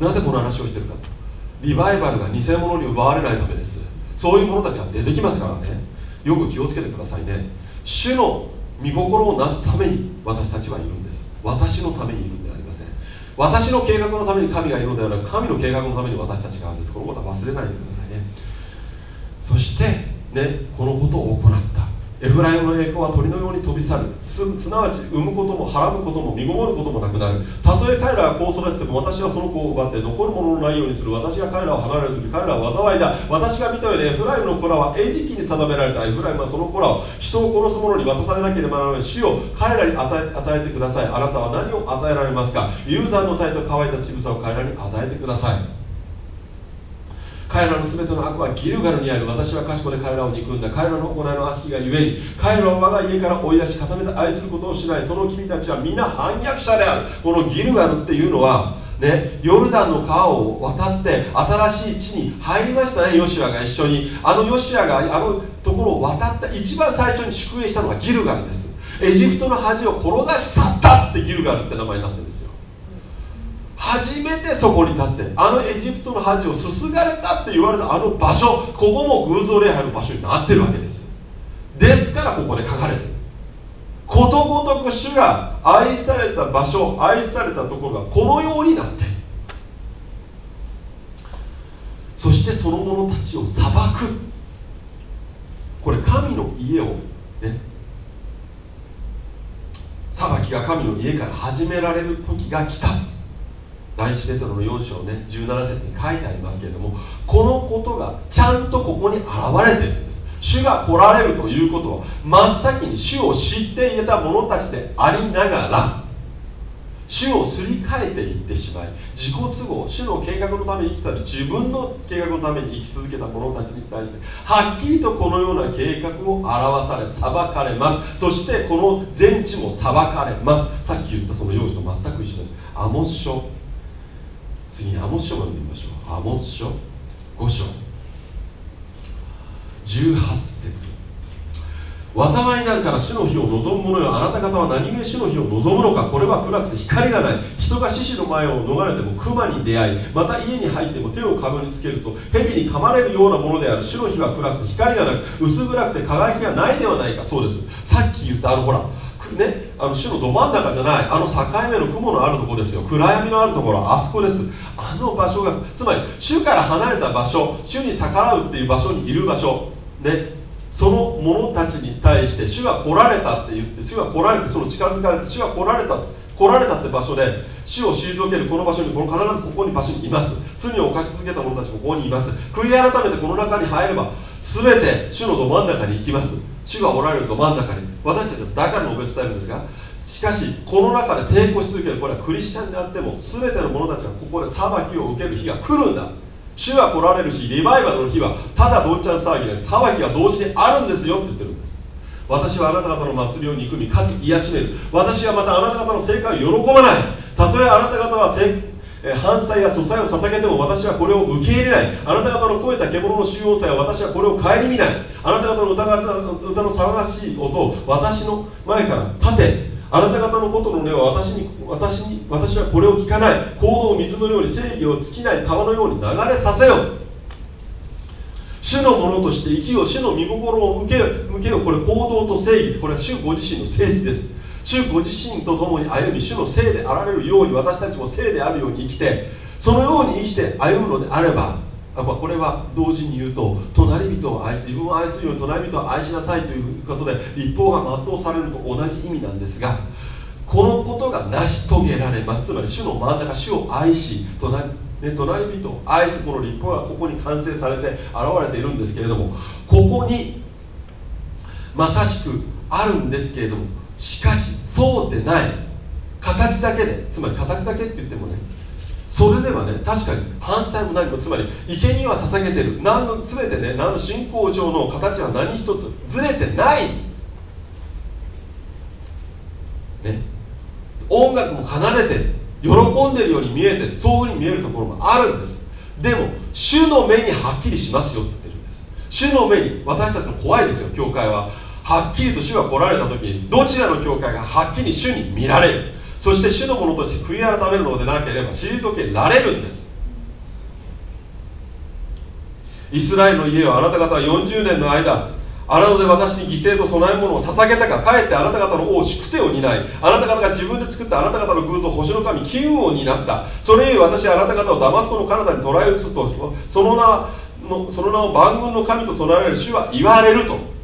なぜこの話をしてるかと。リバイバルが偽物に奪われないためです。そういう者たちは出てきますからね。よく気をつけてくださいね。主の御心をなすために私たちはいるんです。私のためにいるんではありません私の計画のために神がいるのではなく神の計画のために私たちがあるんです。このことは忘れないでくださいね。そして、ね、このことを行った。エフライムの栄光は鳥のように飛び去る。すすなわち産むこともはらむことも身ごもることもなくなる。たとえ彼らがこう育てても私はその子を奪って残るもののないようにする。私が彼らを離れる時彼らは災いだ。私が見たようにエフライムの子らは餌食に定められた。エフライムはその子らを人を殺す者に渡されなければならない。主を彼らに与え与えてください。あなたは何を与えられますか？ユーザーの体と乾いた乳房を彼らに与えてください。彼らの全ての悪はギルガルにある。私は賢で彼らを憎んだ。彼らの行いの悪しきがゆえに彼らを我が家から追い出し重ねて愛することをしない。その君たちは皆反逆者である。このギルガルっていうのはね、ヨルダンの川を渡って新しい地に入りましたね。ヨシュアが一緒に。あのヨシュアがあのところを渡った一番最初に宿営したのがギルガルです。エジプトの恥を転がし去ったっつってギルガルって名前になってるんですよ。初めてそこに立ってあのエジプトの恥をすすがれたって言われたあの場所ここも偶像礼拝の場所になってるわけですですからここで書かれてる。ことごとく主が愛された場所愛されたところがこのようになってそしてその者たちを裁く。これ神の家をね裁きが神の家から始められる時が来た。第一レトロの4章ね17節に書いてありますけれどもこのことがちゃんとここに現れてるんです。主が来られるということは真っ先に主を知っていた者たちでありながら主をすり替えていってしまい自己都合主の計画のために生きたり自分の計画のために生き続けた者たちに対してはっきりとこのような計画を表され裁かれます。そしてこの全地も裁かれます。さっき言ったその用紙と全く一緒です。アモス書次にアモス書を読んでみましょうアモス書5章。18節災いなるから死の日を望む者よあなた方は何故死の日を望むのかこれは暗くて光がない人が獅子の前を逃れても熊に出会いまた家に入っても手をかぶにつけると蛇に噛まれるようなものである死の日は暗くて光がなく薄暗くて輝きがないではないかそうですさっき言ったあのほらね、あの主のど真ん中じゃないあの境目の雲のあるところですよ。暗闇のあるところあそこです。あの場所がつまり主から離れた場所主に逆らうっていう場所にいる場所ねその者たちに対して主が来られたって言って主が来られてその近づかれて主が来られた来られたって場所で主を退けるこの場所にこの必ずここに場所にいます。罪を犯し続けた者たちもここにいます。悔い改めてこの中に入れば全て主のど真ん中に行きます。主がおられるど真ん中に。私たちはだから述べ伝えるんですがしかしこの中で抵抗し続けるこれはクリスチャンであっても全ての者たちがここで裁きを受ける日が来るんだ。主は来られるしリバイバルの日はただどんちゃん騒ぎで裁きが同時にあるんですよって言ってるんです。私はあなた方の祭りを憎みかつ癒しめる。私はまたあなた方の正解を喜ばない。たとえあなた方は犯罪や素祭を捧げても私はこれを受け入れない。あなた方の超えた獣の収容祭は私はこれを顧みない。あなた方の歌歌の騒がしい音を私の前から立て。あなた方のことの根は私に私に私はこれを聞かない。行動を水のように正義を尽きない。川のように流れさせよ主のものとして生きよう。主の御心を向けよ向けよこれ行動と正義。これは主ご自身の性質です。主ご自身と共に歩み主のせいであられるように私たちもせいであるように生きてそのように生きて歩むのであればこれは同時に言うと隣人を愛し自分を愛するように隣人を愛しなさいということで立法が全うされると同じ意味なんですがこのことが成し遂げられます。つまり主の真ん中主を愛し隣,、ね、隣人を愛すこの立法がここに完成されて現れているんですけれどもここにまさしくあるんですけれどもしかしそうでない形だけでつまり形だけって言ってもねそれではね確かに反対も何もつまり生贄は捧げてる。何の全てね何の信仰上の形は何一つずれてない。ね。音楽も離れて喜んでるように見えてそういうふうに見えるところもあるんです。でも主の目にはっきりしますよって言ってるんです。主の目に私たちの怖いですよ教会は。はっきりと主が来られた時にどちらの教会がはっきり主に見られる？そして主のものとして悔い改めるのでなければ退けられるんです。イスラエルの家をあなた方は40年の間あなたで私に犠牲と供え物を捧げたかかえってあなた方の王宿手を担いあなた方が自分で作ったあなた方の偶像星の神金運を担った。それゆえ私はあなた方をダマスコの彼方に捕らえ移すとその名のその名を万軍の神と唱えられる主は言われると。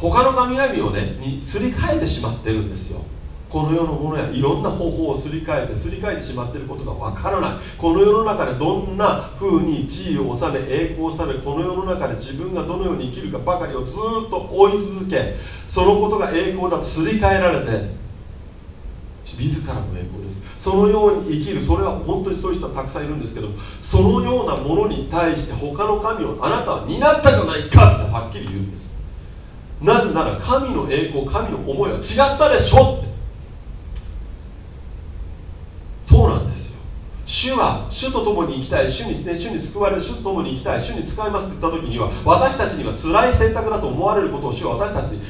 他の神々をねにすり替えてしまってるんですよ。この世のものやいろんな方法をすり替えてすり替えてしまっていることがわからない。この世の中でどんな風に地位を治め栄光を治めこの世の中で自分がどのように生きるかばかりをずっと追い続けそのことが栄光だとすり替えられて自らの栄光です。そのように生きる。それは本当にそういう人はたくさんいるんですけどそのようなものに対して他の神をあなたは担ったじゃないかってはっきり言うんです。なぜなら神の栄光神の思いは違ったでしょって。そうなんですよ。主は主と共に生きたい主に,、ね、主に救われる主と共に生きたい主に使いますって言った時には私たちには辛い選択だと思われることを主は私たちに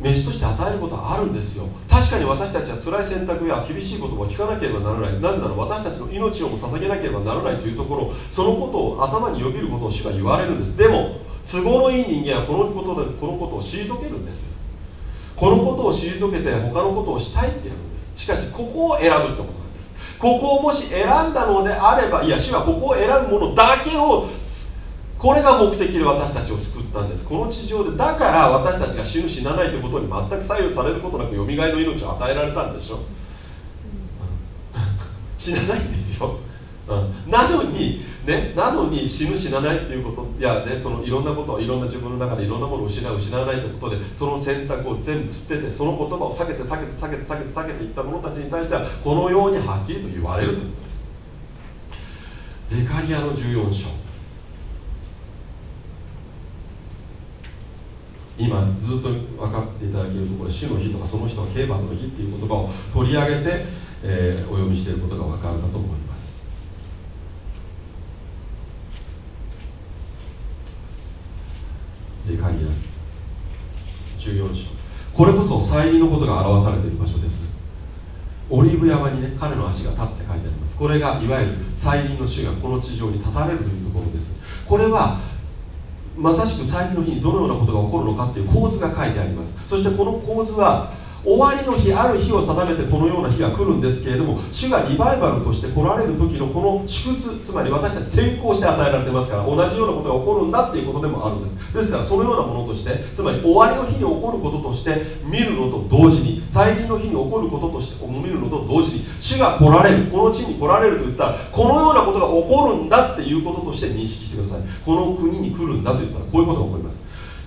飯として与えることはあるんですよ。確かに私たちは辛い選択や厳しい言葉を聞かなければならない。なぜなら私たちの命をも捧げなければならないというところそのことを頭によぎることを主が言われるんです。でも都合のいい人間はこのことでこのことを退けるんですこのことを退けて他のことをしたいってやるんです。しかしここを選ぶってことなんです。ここをもし選んだのであればいや主はここを選ぶものだけをこれが目的で私たちを救ったんです。この地上でだから私たちが死ぬ死なないということに全く左右されることなくよみがえの命を与えられたんでしょ、うん、死なないんですよ、うん、なのにねなのに死ぬ死なないっていうことやねそのいろんなことをいろんな自分の中でいろんなものを失う失わないということでその選択を全部捨ててその言葉を避けて避けて避けて避けて避けていった者たちに対してはこのようにはっきりと言われるということです。ゼカリアの14章。今ずっと分かっていただけるところ主の日とかその人は刑罰の日っていう言葉を取り上げて、えー、お読みしていることが分かるかと思いますゼカリア14章。これこそ再臨のことが表されている場所です。オリーブ山にね彼の足が立つって書いてあります。これがいわゆる再臨の主がこの地上に立たれるというところです。これはまさしく最近の日にどのようなことが起こるのかっていう構図が書いてあります。そしてこの構図は終わりの日ある日を定めてこのような日が来るんですけれども主がリバイバルとして来られる時のこの縮図つまり私たち先行して与えられてますから同じようなことが起こるんだっていうことでもあるんです。ですからそのようなものとしてつまり終わりの日に起こることとして見るのと同時に再臨の日に起こることとして見るのと同時に主が来られるこの地に来られると言ったらこのようなことが起こるんだっていうこととして認識してください。この国に来るんだと言ったらこういうことが起こります。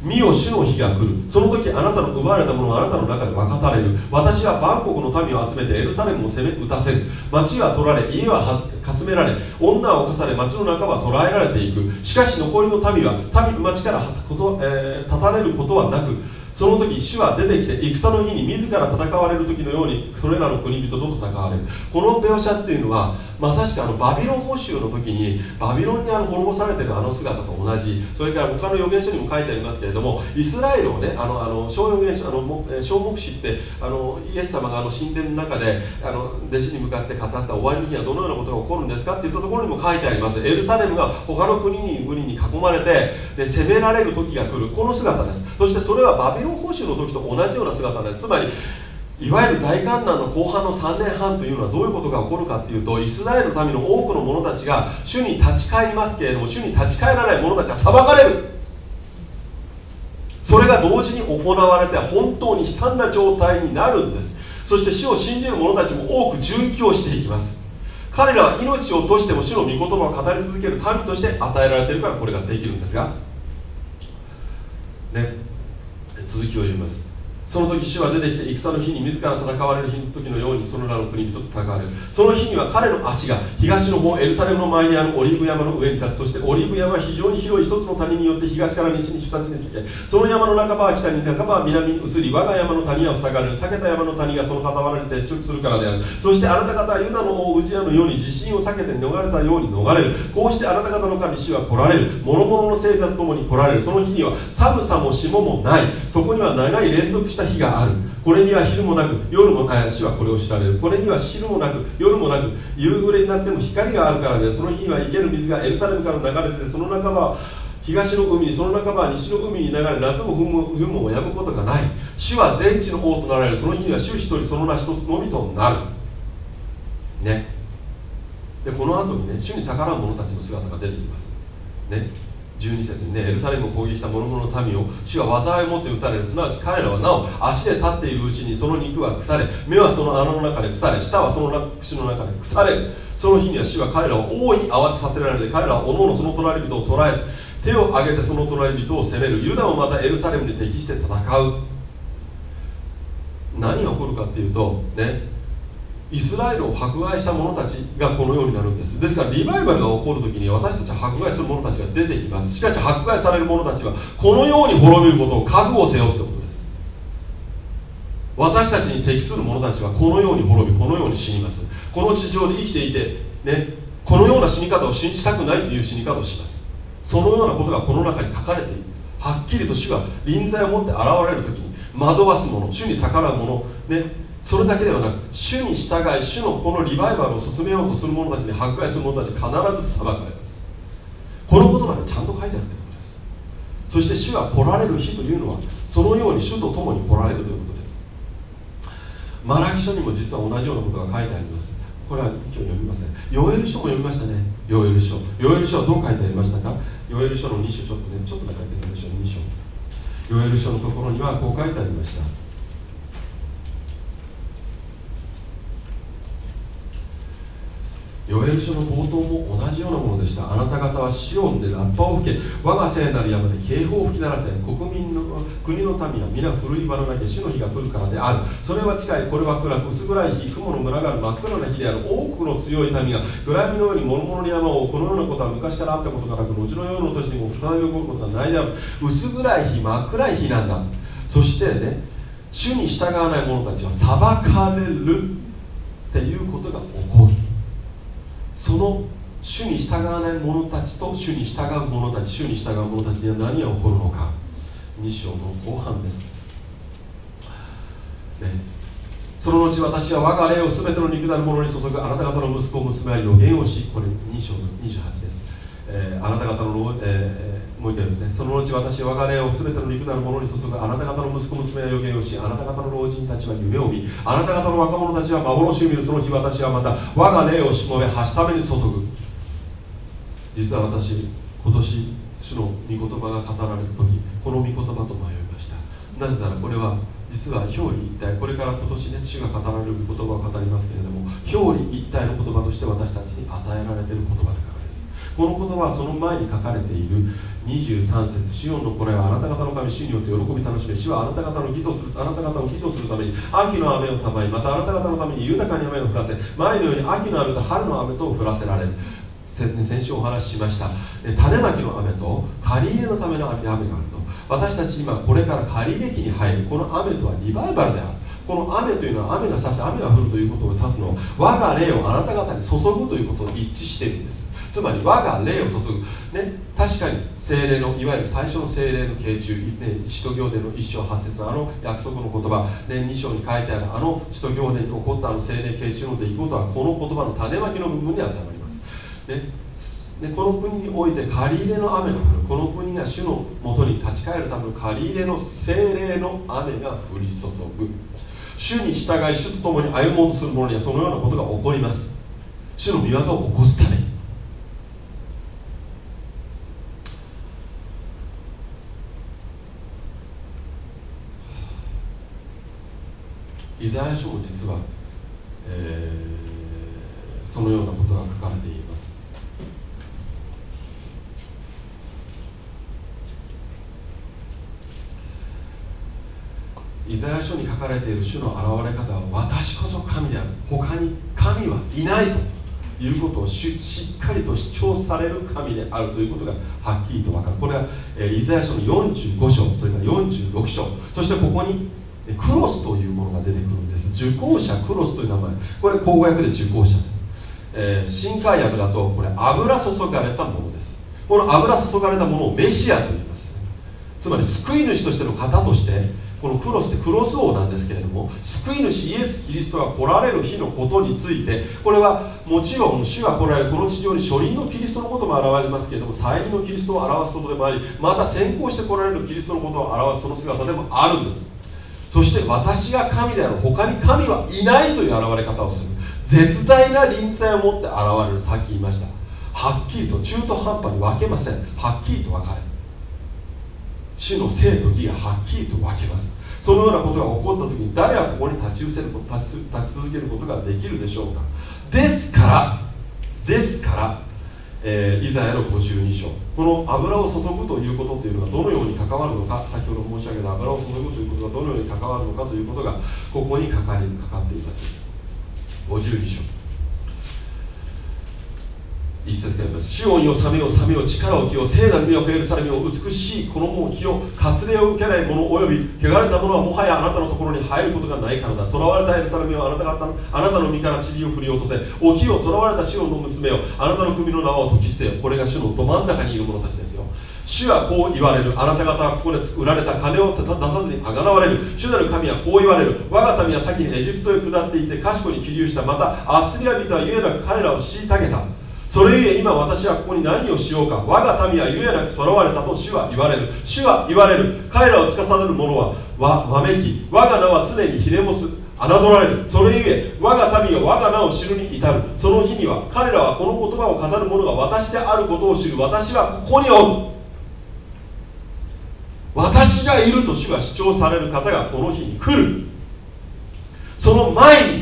見よ主の日が来る。その時あなたの奪われたものはあなたの中で分かたれる。私は万国の民を集めてエルサレムを攻め打たせる。町は取られ家はかすめられ女は犯され町の中は捕らえられていく。しかし残りの民は民町から、えー、立たれることはなくその時主は出てきて戦の日に自ら戦われる時のようにそれらの国人と戦われる。この描写っていうのはまさしくあのバビロン捕囚の時にバビロンにあの滅ぼされてるあの姿と同じそれから他の預言書にも書いてありますけれどもイスラエルをねあのあの小預言書あの小牧師ってあのイエス様があの神殿の中であの弟子に向かって語った終わりの日はどのようなことが起こるんですかって言ったところにも書いてあります。エルサレムが他の国に国に囲まれてで攻められる時が来る。この姿です。そしてそれはバビロン捕囚の時と同じような姿でつまりいわゆる大観難の後半の3年半というのはどういうことが起こるかというとイスラエルの民の多くの者たちが主に立ち返りますけれども主に立ち返らない者たちは裁かれる。それが同時に行われて本当に悲惨な状態になるんです。そして主を信じる者たちも多く殉教していきます。彼らは命を落としても主の御言葉を語り続ける民として与えられているからこれができるんですが。ね。続きを読みます。その時主は出てきて戦の日に自ら戦われる日の時のようにそのらの国人と戦われる。その日には彼の足が東の方エルサレムの前にあるオリーブ山の上に立つ。そしてオリーブ山は非常に広い一つの谷によって東から西に二つに裂けその山の半ばは北に半ばは南に移り我が山の谷は塞がれる。避けた山の谷がその傍らに接触するからである。そしてあなた方はユダの王ウジアのように地震を避けて逃れたように逃れる。こうしてあなた方の神主は来られる。諸々の聖者と共に来られる。その日には寒さも霜もない。そこには長い連続した日がある。これには昼もなく夜もあ主はこれを知られる。これには昼もなく夜もなく夕暮れになっても光があるからでその日には生ける水がエルサレムから流れてその半ばは東の海にその半ばは西の海に流れ夏も冬も冬もやむことがない。主は全地の王となられる。その日には主一人その名一つのみとなる。ね。でこの後にね主に逆らう者たちの姿が出てきます。ね。12節にねエルサレムを攻撃した諸々の民を主は災いを持って撃たれる。すなわち彼らはなお足で立っているうちにその肉は腐れ目はその穴の中で腐れ舌はその口の中で腐れるその日には主は彼らを大いに慌てさせられて彼らはおのおのその隣人を捕らえ手を挙げてその隣人を攻める。ユダもまたエルサレムに適して戦う。何が起こるかっていうとねイスラエルを迫害した者たちがこのようになるんです。ですからリバイバルが起こる時に私たちは迫害する者たちが出てきます。しかし迫害される者たちはこのように滅びることを覚悟せよってことです。私たちに適する者たちはこのように滅びこのように死にます。この地上で生きていて、ね、このような死に方を信じたくないという死に方をします。そのようなことがこの中に書かれている。はっきりと主が臨在を持って現れる時に惑わす者主に逆らう者ねそれだけではなく主に従い主のこのリバイバルを進めようとする者たちに迫害する者たち必ず裁かれます。このことまでちゃんと書いてあるということです。そして主が来られる日というのはそのように主と共に来られるということです。マラキ書にも実は同じようなことが書いてあります。これは今日読みません。ヨエル書も読みましたね。ヨエル書。ヨエル書はどう書いてありましたか？ヨエル書の2章ちょっとねちょっとだけ書いてみましょう2章。ヨエル書のところにはこう書いてありました。ヨエル書の冒頭も同じようなものでした。あなた方はシオンでラッパを吹け我が聖なる山で警報を吹き鳴らせ国民の国の民は皆古い場のなき主の日が来るからである。それは近い。これは暗く薄暗い日雲の群がる真っ暗な日である多くの強い民が暗闇のように諸々の山をこのようなことは昔からあったことがなく後のような年にも再び起こることはないである。薄暗い日真っ暗い日なんだ。そしてね主に従わない者たちは裁かれるっていうことが起こる。その主に従わない者たちと主に従う者たち主に従う者たちには何が起こるのか。2章の後半です、ね、その後私は我が霊を全ての肉なる者に注ぐあなた方の息子娘は予言をしこれ2章の28です、えー、あなた方の、えーもう一回ですね。その後私我が霊を全ての肉なる者に注ぐあなた方の息子娘は予言をしあなた方の老人たちは夢を見あなた方の若者たちは幻を見るその日私はまた我が霊をしもべはしために注ぐ。実は私今年主の御言葉が語られた時この御言葉と迷いました。なぜならこれは実は表裏一体これから今年ね主が語られる言葉を語りますけれども表裏一体の言葉として私たちに与えられている言葉だからです。この言葉はその前に書かれている23節シオンのこれはあなた方の神主によって喜び楽しめ主はあなた方の義とするあなた方を義とするために秋の雨をたまりまたあなた方のために豊かに雨を降らせ前のように秋の雨と春の雨と降らせられる。先週お話ししました。種まきの雨と借り入れのための雨があると。私たち今これから借り入れ期に入る。この雨とはリバイバルである。この雨というのは雨がさし雨が降るということを指すのは我が霊をあなた方に注ぐということと一致しているんです。つまり我が霊を注ぐ、ね、確かに精霊のいわゆる最初の精霊の傾注、ね、使徒行伝の一章八節のあの約束の言葉、ね、二章に書いてあるあの使徒行伝に起こったあの精霊傾注の出来事はこの言葉の種まきの部分に当たります、ねでこの国において借り入れの雨が降る。この国が主のもとに立ち返るための借り入れの精霊の雨が降り注ぐ。主に従い主と共に歩もうとする者にはそのようなことが起こります。主の御業を起こすために。イザヤ書も実は、えー、そのようなことが書かれています。イザヤ書に書かれている主の現れ方は私こそ神である。他に神はいないということをしっかりと主張される神であるということがはっきりと分かる。これは、えー、イザヤ書の45章それから46章。そしてここにクロスというものが出てくるんです。受講者クロスという名前。これ口語訳で受講者です、えー、新海訳だとこれ油注がれたものです。この油注がれたものをメシアと言います。つまり救い主としての方としてこのクロスってクロス王なんですけれども救い主イエス・キリストが来られる日のことについてこれはもちろん主が来られるこの地上に初輪のキリストのことも表しますけれども再臨のキリストを表すことでもありまた先行して来られるキリストのことを表すその姿でもあるんです。そして私が神である他に神はいないという現れ方をする。絶大な臨在を持って現れるさっき言いました。はっきりと中途半端に分けません。はっきりと分かれ主の生と義がはっきりと分けます。そのようなことが起こった時に誰がここに立ちせる立ち立ち続けることができるでしょうか。ですからですからえー、イザヤの52章。この油を注ぐということというのがどのように関わるのか先ほど申し上げた油を注ぐということがどのように関わるのかということがここにかかりかかっています。52章。一節からます主をよサメよサメよ力を着よ聖なる都エルサレムを美しい衣を着よ割礼を受けない者及び汚れた者はもはやあなたのところに入ることがないからだ囚われたエルサレムよあなた方あなたの身から塵を振り落とせ起きよ囚われた主の娘よあなたの首の縄を解き捨てよこれが主のど真ん中にいる者たちですよ主はこう言われるあなた方はここで売られた金を出さずにあがなわれる主なる神はこう言われる我が民は先にエジプトへ下っていって賢に起立したまたアスリア人はゆえなく彼らを虐げたそれゆえ今私はここに何をしようか。我が民はゆえなく囚われたと主は言われる。主は言われる。彼らを司る者はわわめき。我が名は常にひれもす侮られる。それゆえ我が民は我が名を知るに至る。その日には彼らはこの言葉を語る者が私であることを知る。私はここにおる。私がいると主が主張される方がこの日に来る。その前に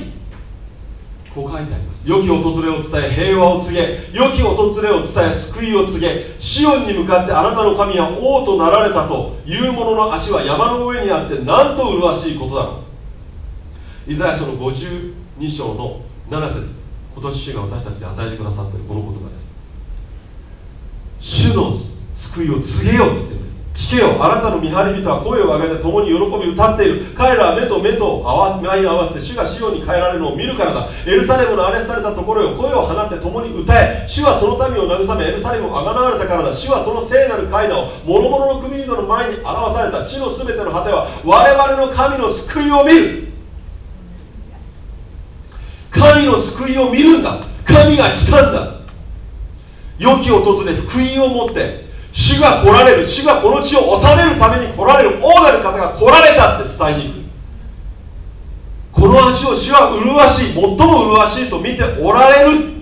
こう書いてあります。良き訪れを伝え平和を告げ良き訪れを伝え救いを告げシオンに向かってあなたの神は王となられたという者の足は山の上にあってなんと麗しいことだろう。イザヤ書の52章の7節今年主が私たちに与えてくださっているこの言葉です。主の救いを告げようと言って聞けよあなたの見張り人は声を上げて共に喜び歌っている。彼らは目と目と合わ目合わせて主がシオに変えられるのを見るからだ。エルサレムの荒れされたところよ声を放って共に歌え。主はその民を慰めエルサレムをあがなわれたからだ。主はその聖なる階段を諸々の国々の前に表された。地のすべての果ては我々の神の救いを見る。神の救いを見るんだ。神が来たんだ。良き訪れ福音を持って。主が来られる主がこの地を治めるために来られる大なる方が来られたって伝えに行く。この足を主は麗しい最も麗しいと見ておられる。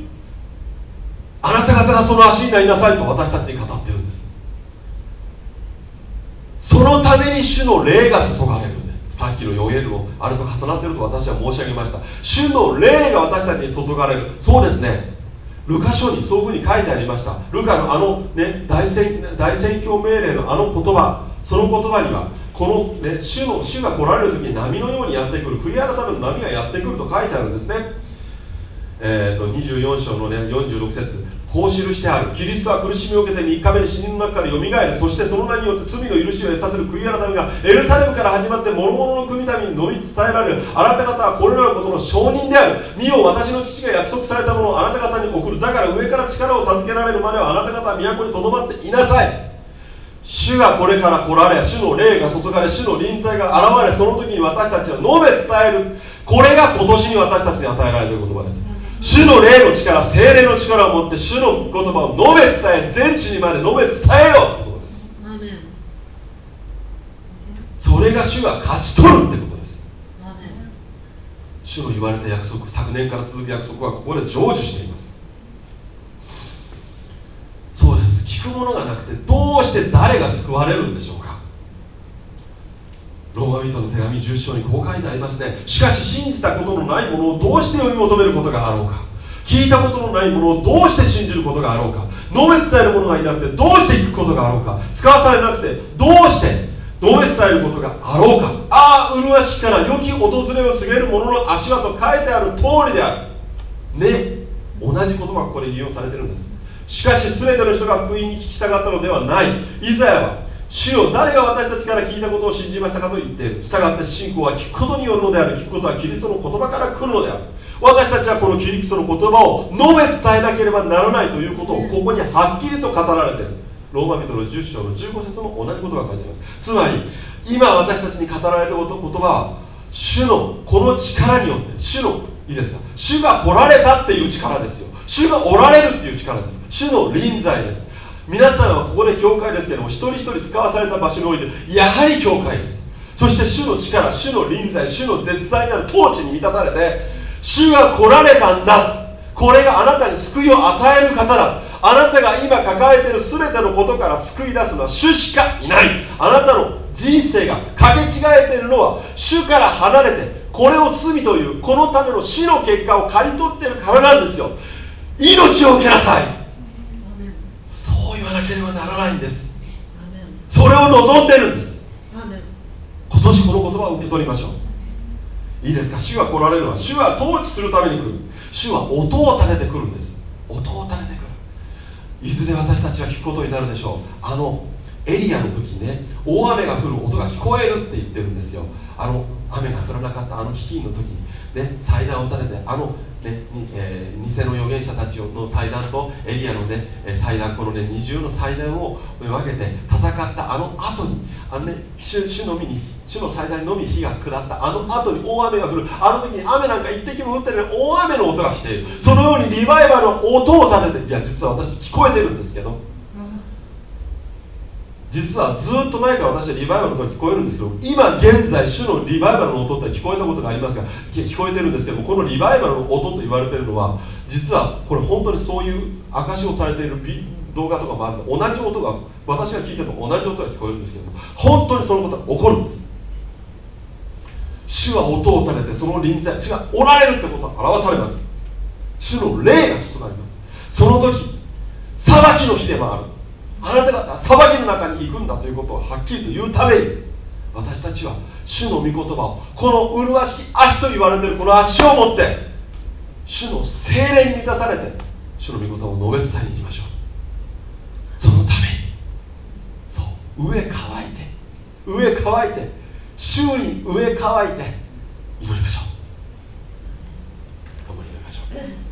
あなた方がその足になりなさいと私たちに語ってるんです。そのために主の霊が注がれるんです。さっきの予言のあれと重なってると私は申し上げました。主の霊が私たちに注がれる。そうですね。ルカ書にそういうふうに書いてありました。ルカのあの、ね、大宣大宣教命令のあの言葉その言葉にはこの、ね、主の主が来られる時に波のようにやってくる悔い改めの波がやってくると書いてあるんですね、えーと、24章の、ね、46節。こう記してある。キリストは苦しみを受けて3日目に死人の中からよみがえる。そしてその名によって罪の許しを得させる悔い改めがエルサレムから始まって諸々の国民に述べ伝えられる。あなた方はこれらのことの証人である。見よ私の父が約束されたものをあなた方に送る。だから上から力を授けられるまではあなた方は都にとどまっていなさい。主がこれから来られ主の霊が注がれ主の臨在が現れその時に私たちは述べ伝える。これが今年に私たちに与えられている言葉です。主の霊の力精霊の力を持って主の言葉を述べ伝え全地にまで述べ伝えようってことです。それが主が勝ち取るってことです。主の言われた約束昨年から続く約束はここで成就しています。そうです。聞くものがなくてどうして誰が救われるんでしょうかローマ人の手紙10章にこう書いてありますね。しかし信じたことのないものをどうして読み求めることがあろうか。聞いたことのないものをどうして信じることがあろうか。述べ伝えるものがいなくてどうして聞くことがあろうか。使わされなくてどうして述べ伝えることがあろうか。ああ麗しから良き訪れを告げる者の足跡書いてある通りである。ね同じ言葉がここで引用されてるんです。しかし全ての人が福音に聞きたかったのではない。イザヤは主よ誰が私たちから聞いたことを信じましたかと言って従って信仰は聞くことによるのである聞くことはキリストの言葉から来るのである。私たちはこのキリストの言葉を述べ伝えなければならないということをここにはっきりと語られている。ローマ人の10章の15節も同じことが書いてあります。つまり今私たちに語られた言葉は主のこの力によって主のいいですか？主が来られたっていう力ですよ。主がおられるっていう力です。主の臨在です。皆さんはここで教会ですけども一人一人使わされた場所においてやはり教会です。そして主の力主の臨在主の絶大なる統治に満たされて主が来られたんだ。これがあなたに救いを与える方だ。あなたが今抱えている全てのことから救い出すのは主しかいない。あなたの人生がかけ違えているのは主から離れてこれを罪というこのための死の結果を刈り取っているからなんですよ。命を受けなさい。なければならないんですそれを望んでるんです今年この言葉を受け取りましょういいですか主は来られるのは主は統治するために来る主は音を立ててくるんです音を立ててくるいずれ私たちは聞くことになるでしょうあのエリアの時にね大雨が降る音が聞こえるって言ってるんですよあの雨が降らなかったあの飢饉の時にね祭壇を立ててあのねえー、偽の預言者たちの祭壇とエリアのね祭壇このね二重の祭壇を分けて戦ったあの後にあのね主主のみに主の祭壇のみ火が下ったあの後に大雨が降る。あの時に雨なんか一滴も降ってない大雨の音がしている。そのようにリバイバルの音を立てていや実は私聞こえてるんですけど。実はずっと前から私はリバイバルの音が聞こえるんですけど今現在主のリバイバルの音って聞こえたことがありますが聞こえてるんですけどこのリバイバルの音と言われてるのは実はこれ本当にそういう証しをされている動画とかもある。ので同じ音が私が聞いてると同じ音が聞こえるんですけど本当にそのことが起こるんです。主は音を立ててその臨在主がおられるってことが表されます。主の霊が注がれます。その時裁きの日でもある。あなた方裁きの中に行くんだということをはっきりと言うために私たちは主の御言葉をこの麗しき足と言われているこの足を持って主の精霊に満たされて主の御言葉を述べ伝えに行きましょう。そのためにそう上乾いて上乾いて周に上乾いて祈りましょう共に祈りましょう。